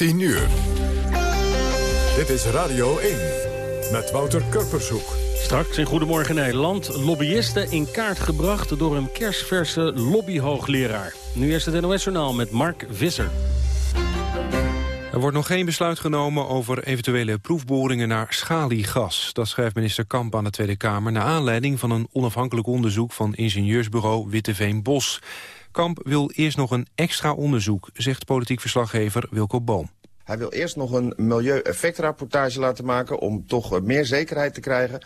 10 uur. Dit is Radio 1 met Wouter Kurpershoek. Straks in Goedemorgen Nederland. Lobbyisten in kaart gebracht door een kersverse lobbyhoogleraar. Nu eerst het NOS-journaal met Mark Visser. Er wordt nog geen besluit genomen over eventuele proefboringen naar schaliegas. Dat schrijft minister Kamp aan de Tweede Kamer... naar aanleiding van een onafhankelijk onderzoek van ingenieursbureau Witteveen Bos. Kamp wil eerst nog een extra onderzoek, zegt politiek verslaggever Wilco Boom. Hij wil eerst nog een milieueffectrapportage laten maken... om toch meer zekerheid te krijgen.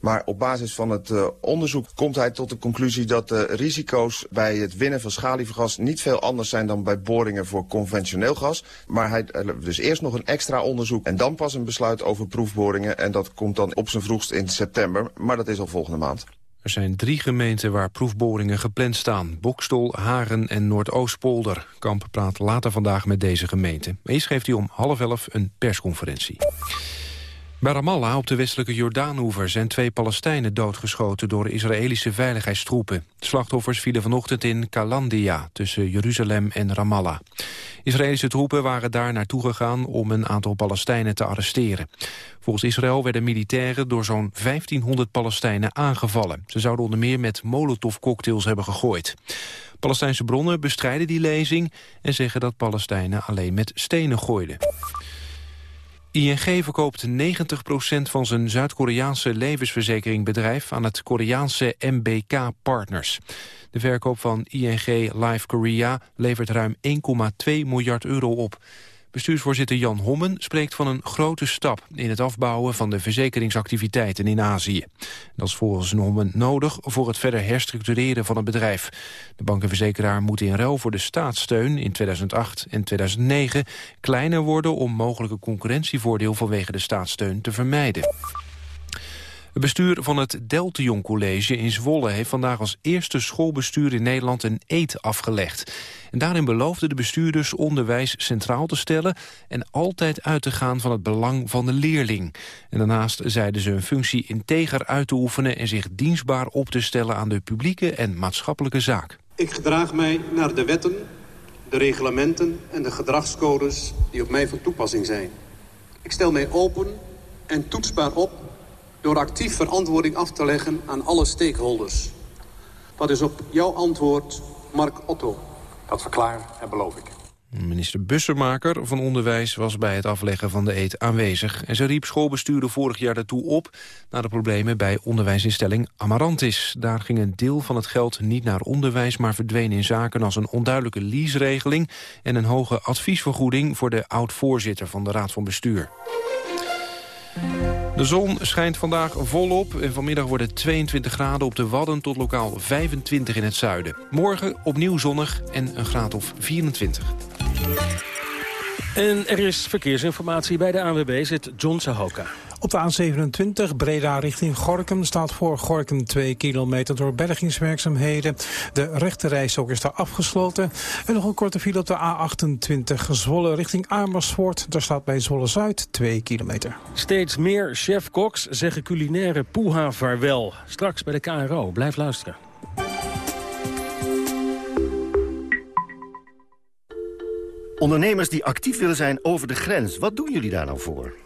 Maar op basis van het uh, onderzoek komt hij tot de conclusie dat de risico's bij het winnen van schalievergas niet veel anders zijn dan bij boringen voor conventioneel gas. Maar hij dus eerst nog een extra onderzoek en dan pas een besluit over proefboringen. En dat komt dan op zijn vroegst in september, maar dat is al volgende maand. Er zijn drie gemeenten waar proefboringen gepland staan. Bokstol, Haren en Noordoostpolder. Kamp praat later vandaag met deze gemeenten. Eerst geeft hij om half elf een persconferentie. Bij Ramallah op de westelijke Jordaanhoever zijn twee Palestijnen doodgeschoten door Israëlische veiligheidstroepen. Slachtoffers vielen vanochtend in Kalandia tussen Jeruzalem en Ramallah. Israëlische troepen waren daar naartoe gegaan om een aantal Palestijnen te arresteren. Volgens Israël werden militairen door zo'n 1500 Palestijnen aangevallen. Ze zouden onder meer met molotovcocktails hebben gegooid. Palestijnse bronnen bestrijden die lezing en zeggen dat Palestijnen alleen met stenen gooiden. ING verkoopt 90% van zijn Zuid-Koreaanse levensverzekeringbedrijf aan het Koreaanse MBK Partners. De verkoop van ING Life Korea levert ruim 1,2 miljard euro op. Bestuursvoorzitter Jan Hommen spreekt van een grote stap... in het afbouwen van de verzekeringsactiviteiten in Azië. Dat is volgens Hommen nodig voor het verder herstructureren van het bedrijf. De bankenverzekeraar moet in ruil voor de staatssteun in 2008 en 2009... kleiner worden om mogelijke concurrentievoordeel vanwege de staatssteun te vermijden. Het bestuur van het Deltion College in Zwolle heeft vandaag als eerste schoolbestuur in Nederland een eed afgelegd. En daarin beloofden de bestuurders onderwijs centraal te stellen en altijd uit te gaan van het belang van de leerling. En daarnaast zeiden ze hun functie integer uit te oefenen en zich dienstbaar op te stellen aan de publieke en maatschappelijke zaak. Ik gedraag mij naar de wetten, de reglementen en de gedragscodes die op mij van toepassing zijn. Ik stel mij open en toetsbaar op door actief verantwoording af te leggen aan alle stakeholders. Dat is op jouw antwoord, Mark Otto. Dat verklaar en beloof ik. Minister Bussemaker van Onderwijs was bij het afleggen van de eed aanwezig. En ze riep schoolbestuurder vorig jaar daartoe op... na de problemen bij onderwijsinstelling Amarantis. Daar ging een deel van het geld niet naar onderwijs... maar verdween in zaken als een onduidelijke leaseregeling... en een hoge adviesvergoeding voor de oud-voorzitter van de Raad van Bestuur. De zon schijnt vandaag volop en vanmiddag wordt het 22 graden op de Wadden tot lokaal 25 in het zuiden. Morgen opnieuw zonnig en een graad of 24. En er is verkeersinformatie bij de ANWB, zit John Sahoka. Op de A27 Breda richting Gorkum staat voor Gorkum 2 kilometer door bergingswerkzaamheden. De rechterreis is daar afgesloten. En nog een korte file op de A28 Zwolle richting Amersfoort. Daar staat bij Zwolle Zuid 2 kilometer. Steeds meer chef-koks zeggen culinaire poeha vaarwel. Straks bij de KRO. Blijf luisteren. Ondernemers die actief willen zijn over de grens, wat doen jullie daar nou voor?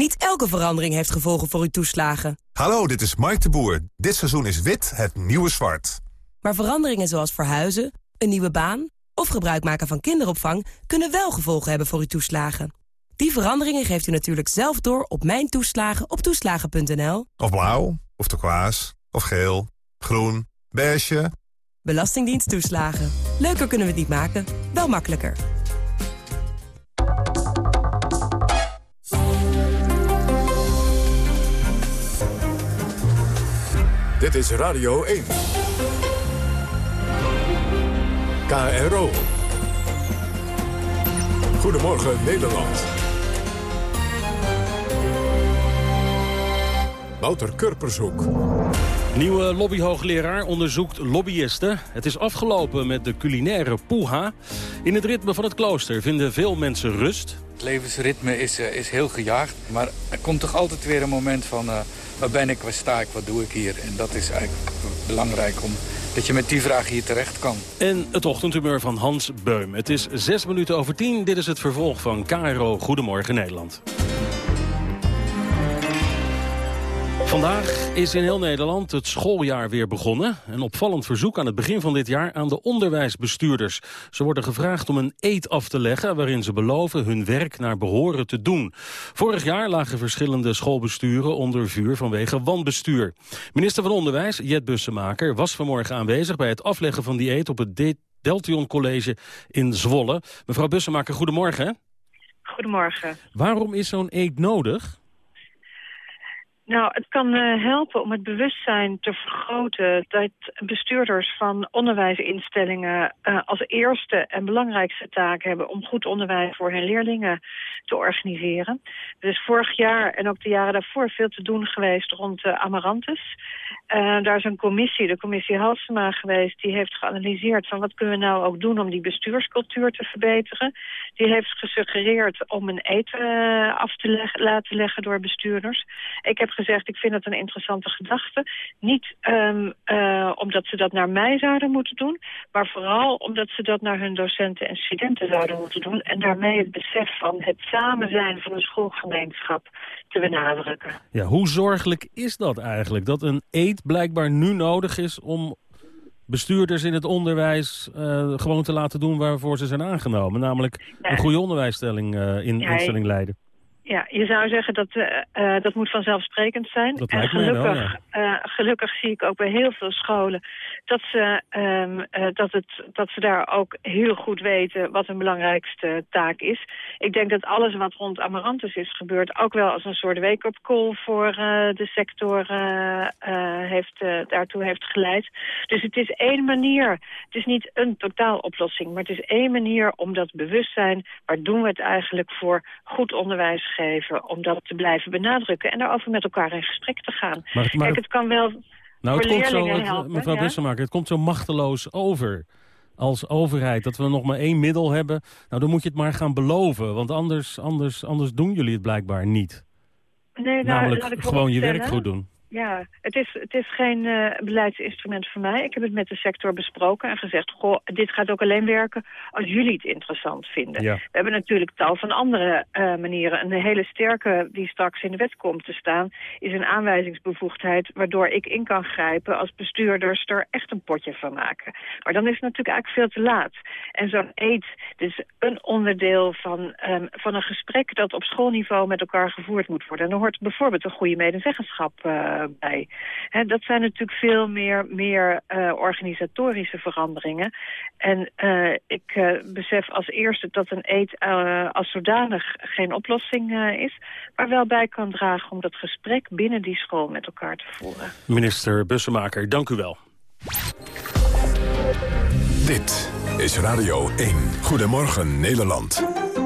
Niet elke verandering heeft gevolgen voor uw toeslagen. Hallo, dit is Mike de Boer. Dit seizoen is wit het nieuwe zwart. Maar veranderingen zoals verhuizen, een nieuwe baan... of gebruik maken van kinderopvang... kunnen wel gevolgen hebben voor uw toeslagen. Die veranderingen geeft u natuurlijk zelf door op Mijn Toeslagen op toeslagen.nl. Of blauw, of turquoise, of geel, groen, beige. Belastingdienst toeslagen. Leuker kunnen we het niet maken, wel makkelijker. Dit is Radio 1. KRO. Goedemorgen Nederland. Wouter Kurpershoek. Nieuwe lobbyhoogleraar onderzoekt lobbyisten. Het is afgelopen met de culinaire poeha. In het ritme van het klooster vinden veel mensen rust. Het levensritme is, uh, is heel gejaagd. Maar er komt toch altijd weer een moment van... Uh, waar ben ik, waar sta ik, wat doe ik hier? En dat is eigenlijk belangrijk om dat je met die vraag hier terecht kan. En het ochtendhumeur van Hans Beum. Het is zes minuten over tien. Dit is het vervolg van KRO Goedemorgen Nederland. Vandaag is in heel Nederland het schooljaar weer begonnen. Een opvallend verzoek aan het begin van dit jaar aan de onderwijsbestuurders. Ze worden gevraagd om een eed af te leggen... waarin ze beloven hun werk naar behoren te doen. Vorig jaar lagen verschillende schoolbesturen onder vuur vanwege wanbestuur. Minister van Onderwijs, Jet Bussemaker, was vanmorgen aanwezig... bij het afleggen van die eed op het Deltion College in Zwolle. Mevrouw Bussemaker, goedemorgen. Goedemorgen. Waarom is zo'n eed nodig? Nou, het kan uh, helpen om het bewustzijn te vergroten dat bestuurders van onderwijsinstellingen uh, als eerste en belangrijkste taak hebben om goed onderwijs voor hun leerlingen te organiseren. Er is vorig jaar en ook de jaren daarvoor veel te doen geweest rond uh, Amarantus. daar is een commissie, de commissie Halsema geweest, die heeft geanalyseerd van wat kunnen we nou ook doen om die bestuurscultuur te verbeteren. Die heeft gesuggereerd om een eten af te leg laten leggen door bestuurders. Ik heb gezegd, ik vind het een interessante gedachte. Niet uh, omdat ze dat naar mij zouden moeten doen... maar vooral omdat ze dat naar hun docenten en studenten zouden moeten doen... en daarmee het besef van het samen zijn van een schoolgemeenschap te benadrukken. Ja, hoe zorgelijk is dat eigenlijk? Dat een eet blijkbaar nu nodig is om bestuurders in het onderwijs uh, gewoon te laten doen waarvoor ze zijn aangenomen. Namelijk een goede onderwijsstelling uh, in instelling leiden. Ja, je zou zeggen dat uh, dat moet vanzelfsprekend zijn. Dat en gelukkig, wel, ja. uh, gelukkig zie ik ook bij heel veel scholen dat ze, um, dat, het, dat ze daar ook heel goed weten wat hun belangrijkste taak is. Ik denk dat alles wat rond Amarantus is gebeurd ook wel als een soort wake-up call voor de sector heeft, daartoe heeft geleid. Dus het is één manier. Het is niet een totaaloplossing, maar het is één manier om dat bewustzijn, waar doen we het eigenlijk voor, goed onderwijs geven om dat te blijven benadrukken en daarover met elkaar in gesprek te gaan. Maar het, maar Kijk, het kan wel nou, het komt zo, leerlingen het, helpen. mevrouw ja? Bussemaker, het komt zo machteloos over als overheid. Dat we nog maar één middel hebben. Nou, dan moet je het maar gaan beloven. Want anders, anders, anders doen jullie het blijkbaar niet. Nee, nou, Namelijk laat ik gewoon je werk goed doen. Ja, het is, het is geen uh, beleidsinstrument voor mij. Ik heb het met de sector besproken en gezegd... goh, dit gaat ook alleen werken als jullie het interessant vinden. Ja. We hebben natuurlijk tal van andere uh, manieren. Een hele sterke die straks in de wet komt te staan... is een aanwijzingsbevoegdheid waardoor ik in kan grijpen... als bestuurders er echt een potje van maken. Maar dan is het natuurlijk eigenlijk veel te laat. En zo'n eet is een onderdeel van, um, van een gesprek... dat op schoolniveau met elkaar gevoerd moet worden. En er hoort bijvoorbeeld een goede medezeggenschap... Uh, bij. He, dat zijn natuurlijk veel meer, meer uh, organisatorische veranderingen. En uh, ik uh, besef als eerste dat een eet als zodanig geen oplossing is... maar wel bij kan dragen om dat gesprek binnen die school met elkaar te voeren. Minister Bussemaker, dank u wel. Dit is Radio 1. Goedemorgen Nederland.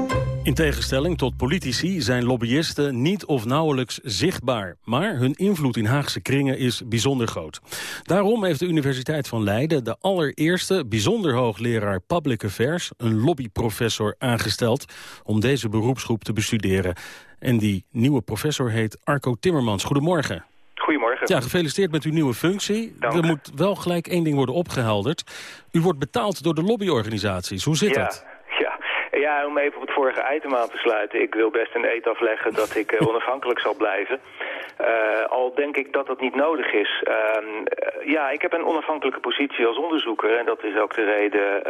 In tegenstelling tot politici zijn lobbyisten niet of nauwelijks zichtbaar. Maar hun invloed in Haagse kringen is bijzonder groot. Daarom heeft de Universiteit van Leiden de allereerste bijzonder hoogleraar Public Affairs, een lobbyprofessor, aangesteld om deze beroepsgroep te bestuderen. En die nieuwe professor heet Arco Timmermans. Goedemorgen. Goedemorgen. Ja, gefeliciteerd met uw nieuwe functie. Dank. Er moet wel gelijk één ding worden opgehelderd. U wordt betaald door de lobbyorganisaties. Hoe zit ja. dat? Ja, om even op het vorige item aan te sluiten. Ik wil best een eet afleggen dat ik uh, onafhankelijk zal blijven. Uh, al denk ik dat dat niet nodig is. Uh, ja, ik heb een onafhankelijke positie als onderzoeker. En dat is ook de reden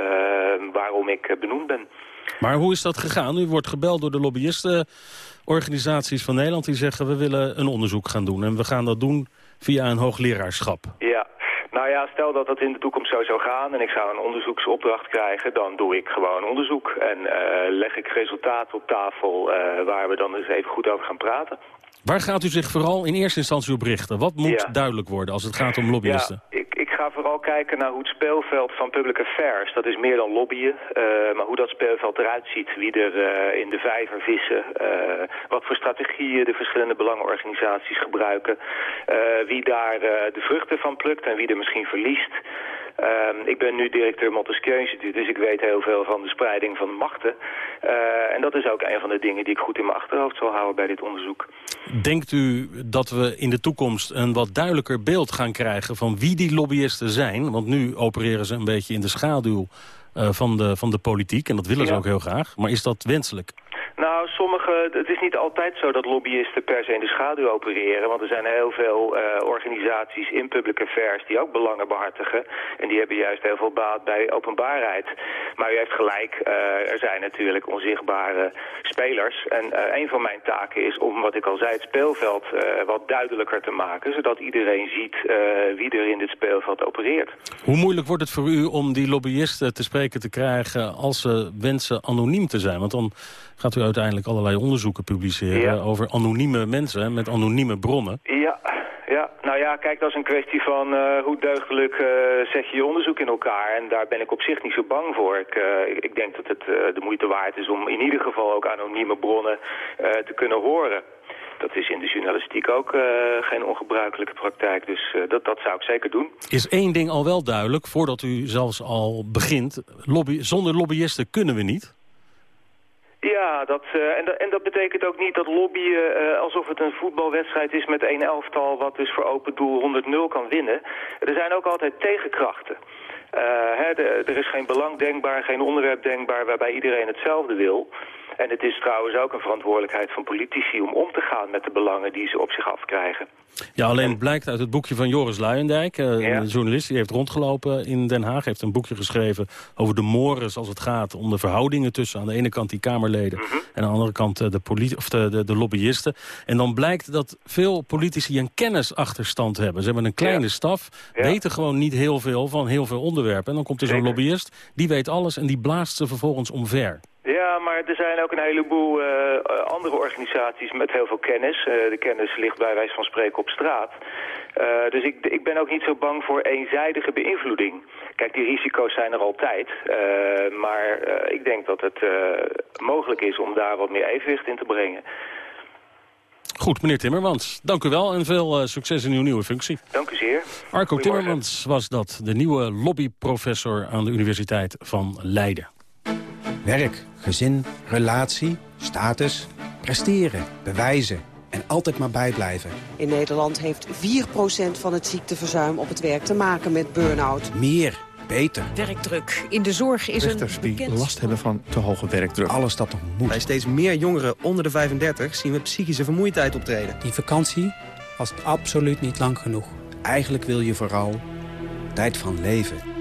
waarom ik benoemd ben. Maar hoe is dat gegaan? U wordt gebeld door de lobbyistenorganisaties van Nederland... die zeggen we willen een onderzoek gaan doen. En we gaan dat doen via een hoogleraarschap. Ja, nou ja, stel dat dat in de toekomst zo zou gaan en ik zou een onderzoeksopdracht krijgen, dan doe ik gewoon onderzoek. En uh, leg ik resultaten op tafel uh, waar we dan eens even goed over gaan praten. Waar gaat u zich vooral in eerste instantie op richten? Wat moet ja. duidelijk worden als het gaat om lobbyisten? Ja, ga vooral kijken naar hoe het speelveld van public affairs, dat is meer dan lobbyen, uh, maar hoe dat speelveld eruit ziet. Wie er uh, in de vijver vissen, uh, wat voor strategieën de verschillende belangenorganisaties gebruiken, wie daar de vruchten van plukt en wie er misschien verliest. Uh, ik ben nu directeur Montesquieu Instituut, dus ik weet heel veel van de spreiding van machten. Uh, en dat is ook een van de dingen die ik goed in mijn achterhoofd zal houden bij dit onderzoek. Denkt u dat we in de toekomst een wat duidelijker beeld gaan krijgen van wie die lobbyisten zijn? Want nu opereren ze een beetje in de schaduw uh, van, de, van de politiek en dat willen ja. ze ook heel graag. Maar is dat wenselijk? Nou, sommige, het is niet altijd zo dat lobbyisten per se in de schaduw opereren. Want er zijn heel veel uh, organisaties in public affairs die ook belangen behartigen. En die hebben juist heel veel baat bij openbaarheid. Maar u heeft gelijk, uh, er zijn natuurlijk onzichtbare spelers. En uh, een van mijn taken is om, wat ik al zei, het speelveld wat duidelijker te maken. Zodat iedereen ziet wie er in dit speelveld opereert. Hoe moeilijk wordt het voor u om die lobbyisten te spreken te krijgen als ze wensen anoniem te zijn? Want dan gaat u uiteindelijk allerlei onderzoeken publiceren ja. over anonieme mensen met anonieme bronnen. Ja, ja, nou ja, kijk, dat is een kwestie van uh, hoe deugdelijk uh, zet je je onderzoek in elkaar. En daar ben ik op zich niet zo bang voor. Ik, uh, ik denk dat het de moeite waard is om in ieder geval ook anonieme bronnen te kunnen horen. Dat is in de journalistiek ook geen ongebruikelijke praktijk. Dus dat, dat zou ik zeker doen. Is één ding al wel duidelijk, voordat u zelfs al begint. Lobby, zonder lobbyisten kunnen we niet? Ja, dat, uh, en, dat, en dat betekent ook niet dat lobbyen uh, alsof het een voetbalwedstrijd is met één elftal wat dus voor open doel 100-0 kan winnen. Er zijn ook altijd tegenkrachten. Uh, hè, er is geen belang denkbaar, geen onderwerp denkbaar waarbij iedereen hetzelfde wil. En het is trouwens ook een verantwoordelijkheid van politici om om te gaan met de belangen die ze op zich afkrijgen. Ja, alleen blijkt uit het boekje van Joris Luijendijk, ja. een journalist die heeft rondgelopen in Den Haag, heeft een boekje geschreven over de mores als het gaat om de verhoudingen tussen aan de ene kant die Kamerleden mm -hmm. en aan de andere kant uh, de, of de, de, de, lobbyisten. En dan blijkt dat veel politici een kennisachterstand hebben. Ze hebben een kleine ja. staf, ja. weten gewoon niet heel veel van heel veel onderwerpen. En dan komt er zo'n lobbyist, die weet alles en die blaast ze vervolgens omver. Ja, maar er zijn ook een heleboel uh, andere organisaties met heel veel kennis. Uh, de kennis ligt bij wijze van spreken op straat. Uh, dus ik, ik ben ook niet zo bang voor eenzijdige beïnvloeding. Kijk, die risico's zijn er altijd. maar ik denk dat het mogelijk is om daar wat meer evenwicht in te brengen. Goed, meneer Timmermans. Dank u wel en veel succes in uw nieuwe functie. Dank u zeer. Arco Timmermans was dat, de nieuwe lobbyprofessor aan de Universiteit van Leiden. Werk, gezin, relatie, status, presteren, bewijzen en altijd maar bijblijven. In Nederland heeft 4% van het ziekteverzuim op het werk te maken met burn-out. Meer, beter. Werkdruk. In de zorg is Rechters een die bekend... last hebben van te hoge werkdruk. Alles dat nog moet. Bij steeds meer jongeren onder de 35 zien we psychische vermoeidheid optreden. Die vakantie was absoluut niet lang genoeg. Eigenlijk wil je vooral tijd van leven.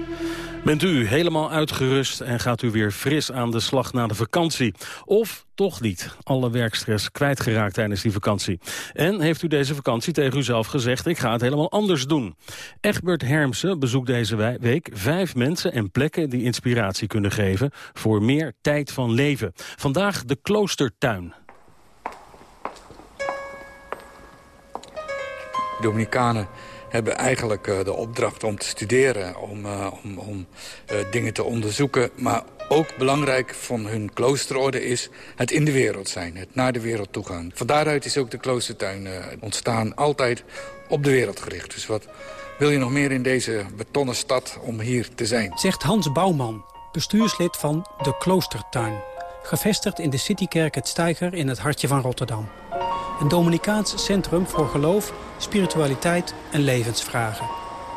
Bent u helemaal uitgerust en gaat u weer fris aan de slag na de vakantie? Of toch niet? Alle werkstress kwijtgeraakt tijdens die vakantie. En heeft u deze vakantie tegen uzelf gezegd... ik ga het helemaal anders doen? Egbert Hermsen bezoekt deze week vijf mensen en plekken... die inspiratie kunnen geven voor meer tijd van leven. Vandaag de Kloostertuin. Dominicanen hebben eigenlijk uh, de opdracht om te studeren, om, uh, om, om uh, dingen te onderzoeken. Maar ook belangrijk van hun kloosterorde is het in de wereld zijn, het naar de wereld toe gaan. Van daaruit is ook de kloostertuin ontstaan, altijd op de wereld gericht. Dus wat wil je nog meer in deze betonnen stad om hier te zijn? Zegt Hans Bouwman, bestuurslid van de Kloostertuin. Gevestigd in de Citykerk Het Steiger in het hartje van Rotterdam. Een Dominicaans centrum voor geloof, spiritualiteit en levensvragen.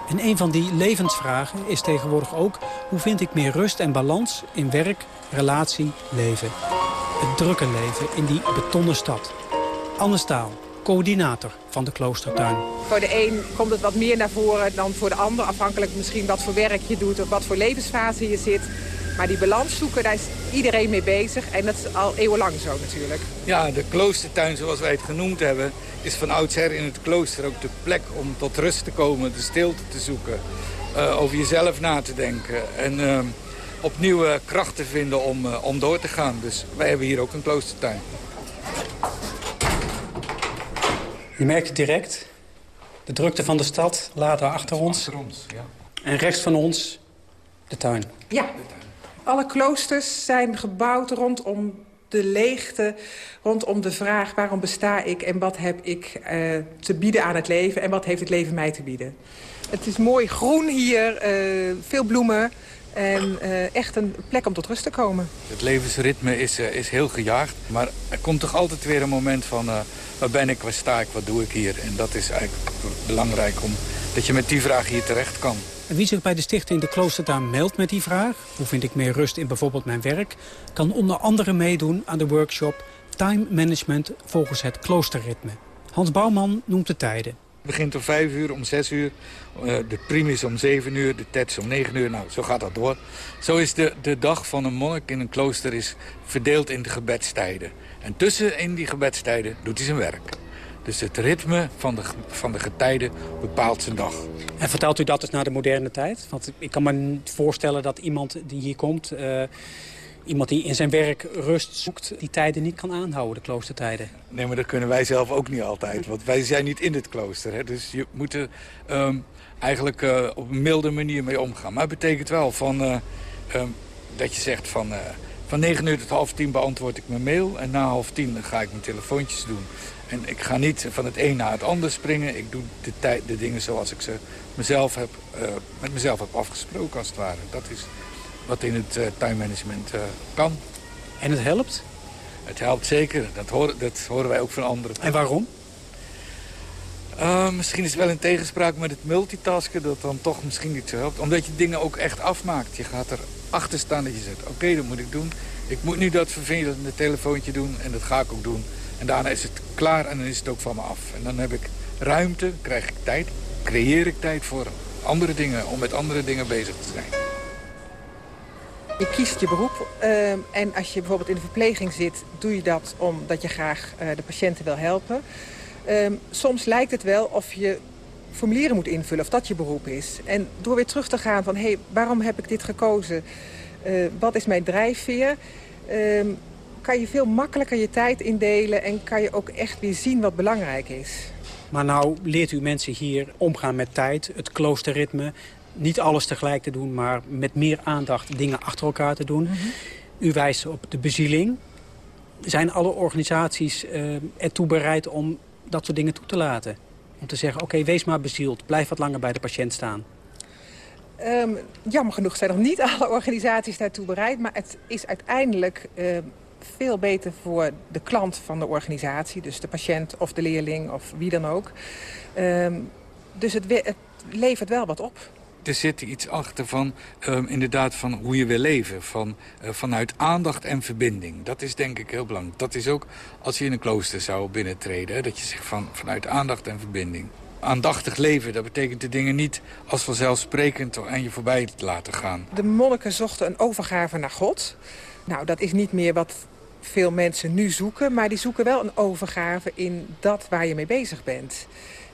En een van die levensvragen is tegenwoordig ook... hoe vind ik meer rust en balans in werk, relatie, leven. Het drukke leven in die betonnen stad. Anne Staal, coördinator van de kloostertuin. Voor de een komt het wat meer naar voren dan voor de ander. Afhankelijk misschien wat voor werk je doet of wat voor levensfase je zit. Maar die balans zoeken, daar is iedereen mee bezig. En dat is al eeuwenlang zo natuurlijk. Ja, de kloostertuin zoals wij het genoemd hebben... is van oudsher in het klooster ook de plek om tot rust te komen... de stilte te zoeken, uh, over jezelf na te denken... en uh, opnieuw kracht te vinden om, uh, om door te gaan. Dus wij hebben hier ook een kloostertuin. Je merkt het direct. De drukte van de stad later achter ons. Achter ons, ja. En rechts van ons de tuin. Ja, alle kloosters zijn gebouwd rondom de leegte, rondom de vraag waarom besta ik en wat heb ik uh, te bieden aan het leven en wat heeft het leven mij te bieden. Het is mooi groen hier, uh, veel bloemen en uh, echt een plek om tot rust te komen. Het levensritme is, is heel gejaagd, maar er komt toch altijd weer een moment van waar ben ik, waar sta ik, wat doe ik hier. En dat is eigenlijk belangrijk om, dat je met die vraag hier terecht kan. Wie zich bij de stichting De Kloostertuin meldt met die vraag... hoe vind ik meer rust in bijvoorbeeld mijn werk... kan onder andere meedoen aan de workshop Time Management volgens het kloosterritme. Hans Bouwman noemt de tijden. Het begint om 5 uur, om 6 uur. De primus om 7 uur, de tets om 9 uur. Nou, zo gaat dat door. Zo is de, de dag van een monnik in een klooster is verdeeld in de gebedstijden. En tussen in die gebedstijden doet hij zijn werk. Dus het ritme van de, van de getijden bepaalt zijn dag. En vertelt u dat dus naar de moderne tijd? Want ik kan me voorstellen dat iemand die hier komt... Uh, iemand die in zijn werk rust zoekt, die tijden niet kan aanhouden, de kloostertijden. Nee, maar dat kunnen wij zelf ook niet altijd. Want wij zijn niet in het klooster. Hè? Dus je moet er um, eigenlijk uh, op een milde manier mee omgaan. Maar het betekent wel van, uh, um, dat je zegt van... van 9 uur tot half 10 beantwoord ik mijn mail. En na half 10 ga ik mijn telefoontjes doen. En ik ga niet van het een naar het ander springen. Ik doe de, tijd, de dingen zoals ik ze mezelf heb, uh, met mezelf heb afgesproken, als het ware. Dat is wat in het uh, time management uh, kan. En het helpt? Het helpt zeker. Dat horen, dat horen wij ook van anderen. En waarom? misschien is het wel in tegenspraak met het multitasken... dat dan toch misschien niet zo helpt. Omdat je dingen ook echt afmaakt. Je gaat er achter staan dat je zegt... oké, okay, dat moet ik doen. Ik moet nu dat vervelende telefoontje doen en dat ga ik ook doen. En daarna is het klaar en dan is het ook van me af. En dan heb ik ruimte, krijg ik tijd, creëer ik tijd voor andere dingen, om met andere dingen bezig te zijn. Je kiest je beroep uh, en als je bijvoorbeeld in de verpleging zit... doe je dat omdat je graag uh, de patiënten wil helpen. Uh, soms lijkt het wel of je formulieren moet invullen, of dat je beroep is. En door weer terug te gaan van, hé, hey, waarom heb ik dit gekozen? Uh, wat is mijn drijfveer? Ehm, kan je veel makkelijker je tijd indelen... en kan je ook echt weer zien wat belangrijk is. Maar nou leert u mensen hier omgaan met tijd, het kloosterritme... niet alles tegelijk te doen, maar met meer aandacht dingen achter elkaar te doen. Mm -hmm. U wijst op de bezieling. Zijn alle organisaties uh, ertoe bereid om dat soort dingen toe te laten? Om te zeggen, oké, wees maar bezield, blijf wat langer bij de patiënt staan. Um, jammer genoeg zijn nog niet alle organisaties daartoe bereid... maar het is uiteindelijk uh, veel beter voor de klant van de organisatie. Dus de patiënt of de leerling of wie dan ook. Um, dus het, levert wel wat op. Er zit iets achter van, um, inderdaad, van hoe je wil leven. Van, uh, vanuit aandacht en verbinding. Dat is denk ik heel belangrijk. Dat is ook als je in een klooster zou binnentreden. Dat je zegt van, vanuit aandacht en verbinding. Aandachtig leven, dat betekent de dingen niet als vanzelfsprekend aan je voorbij te laten gaan. De monniken zochten een overgave naar God. Nou, dat is niet meer wat veel mensen nu zoeken. Maar die zoeken wel een overgave in dat waar je mee bezig bent.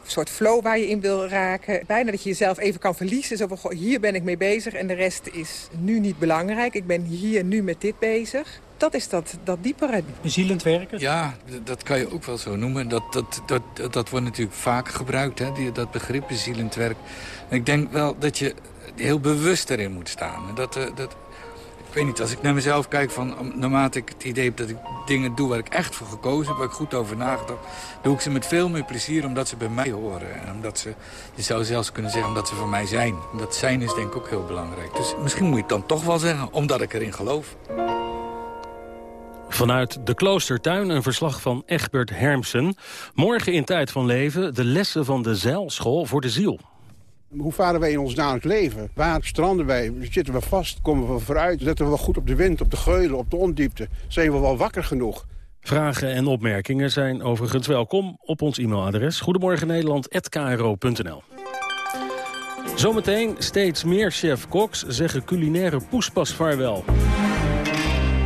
Een soort flow waar je in wil raken. Bijna dat je jezelf even kan verliezen. Zo van, goh, hier ben ik mee bezig en de rest is nu niet belangrijk. Ik ben hier nu met dit bezig. Dat is dat, dat diepere. Bezielend werken? Ja, dat kan je ook wel zo noemen. Dat, dat, dat, dat wordt natuurlijk vaak gebruikt, hè, die, dat begrip bezielend werk. En ik denk wel dat je heel bewust erin moet staan. Dat, dat, ik weet niet, als ik naar mezelf kijk, van, naarmate ik het idee heb dat ik dingen doe waar ik echt voor gekozen heb, waar ik goed over nagedacht, doe ik ze met veel meer plezier omdat ze bij mij horen. En omdat ze, je zou zelfs kunnen zeggen, omdat ze van mij zijn. Dat zijn is denk ik ook heel belangrijk. Dus misschien moet je het dan toch wel zeggen, omdat ik erin geloof. Vanuit de Kloostertuin een verslag van Egbert Hermsen. Morgen in Tijd van Leven de lessen van de zeilschool voor de ziel. Hoe varen wij in ons dagelijks leven? Waar stranden wij? Zitten we vast? Komen we vooruit? Zetten we wel goed op de wind, op de geulen, op de ondiepte? Zijn we wel wakker genoeg? Vragen en opmerkingen zijn overigens welkom op ons e-mailadres. Goedemorgen Nederland@kro.nl. Zometeen steeds meer chef-koks zeggen culinaire poespas vaarwel.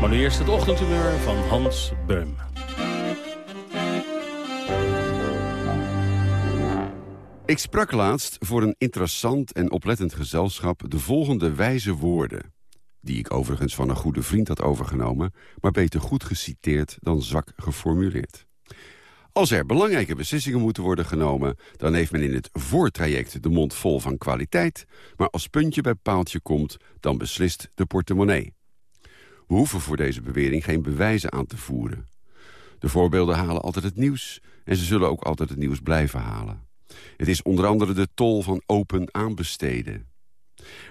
Maar nu eerst het ochtendhumeur van Hans Beum. Ik sprak laatst voor een interessant en oplettend gezelschap de volgende wijze woorden. Die ik overigens van een goede vriend had overgenomen, maar beter goed geciteerd dan zwak geformuleerd. Als er belangrijke beslissingen moeten worden genomen... dan heeft men in het voortraject de mond vol van kwaliteit... maar als puntje bij paaltje komt, dan beslist de portemonnee. We hoeven voor deze bewering geen bewijzen aan te voeren. De voorbeelden halen altijd het nieuws... en ze zullen ook altijd het nieuws blijven halen. Het is onder andere de tol van open aanbesteden.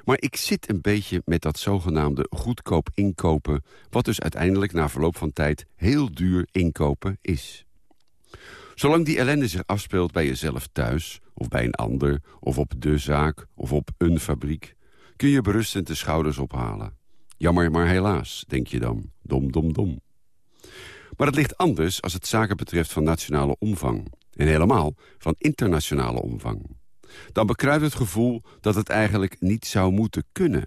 Maar ik zit een beetje met dat zogenaamde goedkoop inkopen... wat dus uiteindelijk na verloop van tijd heel duur inkopen is. Zolang die ellende zich afspeelt bij jezelf thuis... of bij een ander, of op de zaak, of op een fabriek... kun je berustend de schouders ophalen. Jammer, maar helaas, denk je dan. Dom, dom, dom. Maar het ligt anders als het zaken betreft van nationale omvang. En helemaal van internationale omvang. Dan bekruipt het gevoel dat het eigenlijk niet zou moeten kunnen.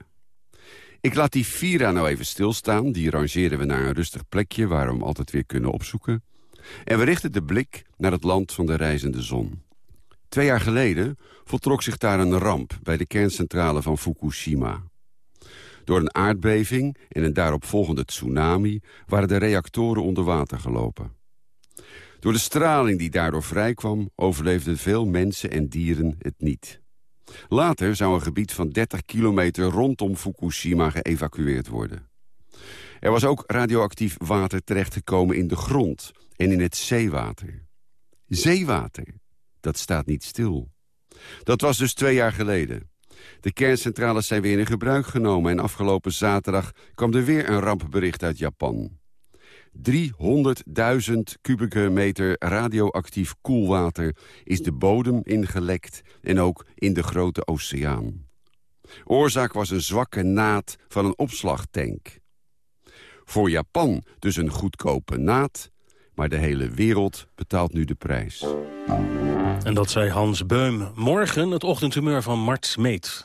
Ik laat die Vira nou even stilstaan. Die rangeren we naar een rustig plekje waar we hem altijd weer kunnen opzoeken. En we richten de blik naar het land van de reizende zon. Twee jaar geleden voltrok zich daar een ramp bij de kerncentrale van Fukushima. Door een aardbeving en een daaropvolgende tsunami waren de reactoren onder water gelopen. Door de straling die daardoor vrijkwam overleefden veel mensen en dieren het niet. Later zou een gebied van 30 kilometer rondom Fukushima geëvacueerd worden. Er was ook radioactief water terechtgekomen in de grond en in het zeewater. Zeewater, dat staat niet stil. Dat was dus twee jaar geleden. De kerncentrales zijn weer in gebruik genomen... en afgelopen zaterdag kwam er weer een rampbericht uit Japan. 300.000 kubieke meter radioactief koelwater is de bodem ingelekt... en ook in de grote oceaan. Oorzaak was een zwakke naad van een opslagtank. Voor Japan dus een goedkope naad... maar de hele wereld betaalt nu de prijs. En dat zei Hans Beum. Morgen het ochtendhumeur van Mart Smeet.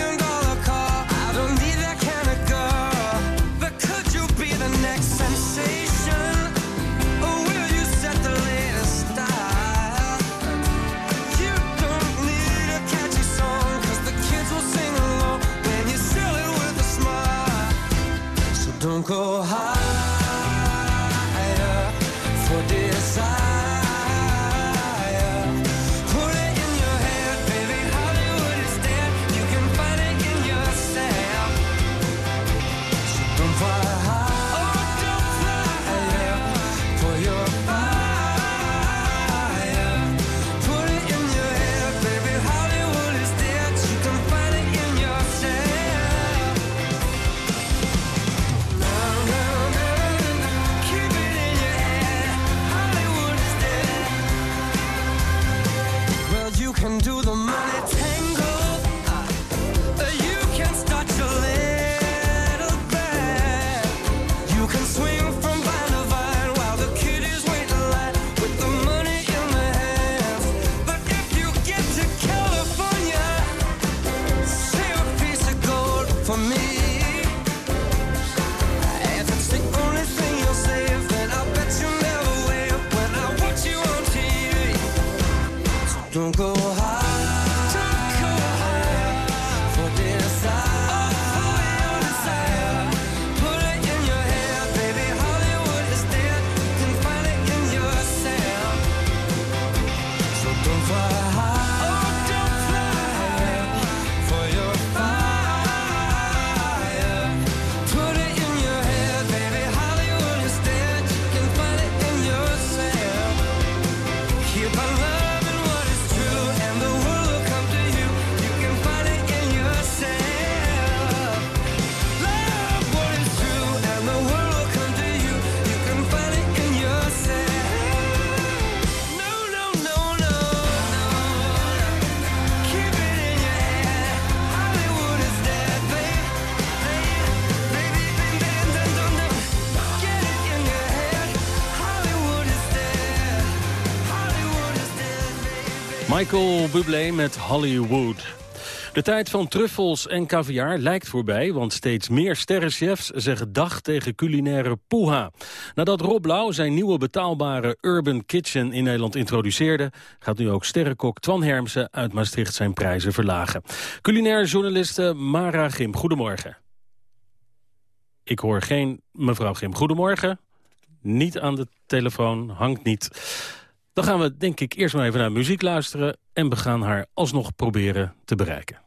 Go higher Michael Bublé met Hollywood. De tijd van truffels en caviar lijkt voorbij, want steeds meer sterrenchefs zeggen dag tegen culinaire poeha. Nadat Rob Lau zijn nieuwe betaalbare Urban Kitchen in Nederland introduceerde, gaat nu ook sterrenkok Twan Hermsen uit Maastricht zijn prijzen verlagen. Culinair journaliste Mara Gim, goedemorgen. Ik hoor geen mevrouw Gim, goedemorgen. Niet aan de telefoon, hangt niet. Dan gaan we denk ik eerst maar even naar muziek luisteren... en we gaan haar alsnog proberen te bereiken.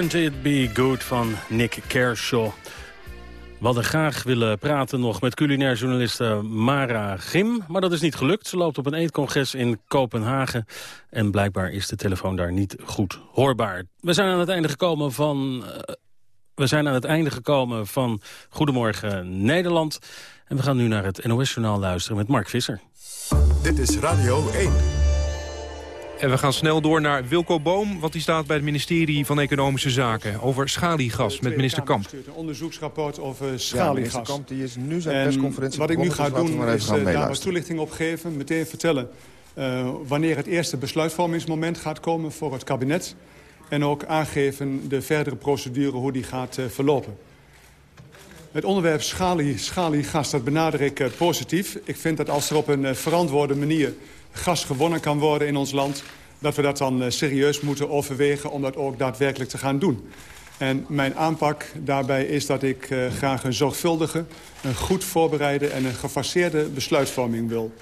Wouldn't It Be Good van Nick Kershaw. We hadden graag willen praten nog met culinair journaliste eh, Mara Gim, maar dat is niet gelukt. Ze loopt op een eetcongres in Kopenhagen... en blijkbaar is de telefoon daar niet goed hoorbaar. We zijn aan het einde gekomen van... Eh, we zijn aan het einde gekomen van Goedemorgen Nederland. En we gaan nu naar het NOS-journaal luisteren met Mark Visser. Dit is Radio 1. En we gaan snel door naar Wilco Boom, want die staat bij het ministerie van Economische Zaken over schaliegas met minister Kamp. Een onderzoeksrapport over Ja, schaliegas. minister Kamp die is nu zijn En persconferentie Wat ik nu ga dus doen is eh, daar wat toelichting op geven. Meteen vertellen eh, wanneer het eerste besluitvormingsmoment gaat komen voor het kabinet. En ook aangeven de verdere procedure hoe die gaat eh, verlopen. Het onderwerp schalie, schaliegas, dat benader ik eh, positief. Ik vind dat als er op een verantwoorde manier gas gewonnen kan worden in ons land... dat we dat dan eh, serieus moeten overwegen om dat ook daadwerkelijk te gaan doen. En mijn aanpak daarbij is dat ik eh, graag een zorgvuldige, een goed voorbereide en een gefaseerde besluitvorming wil.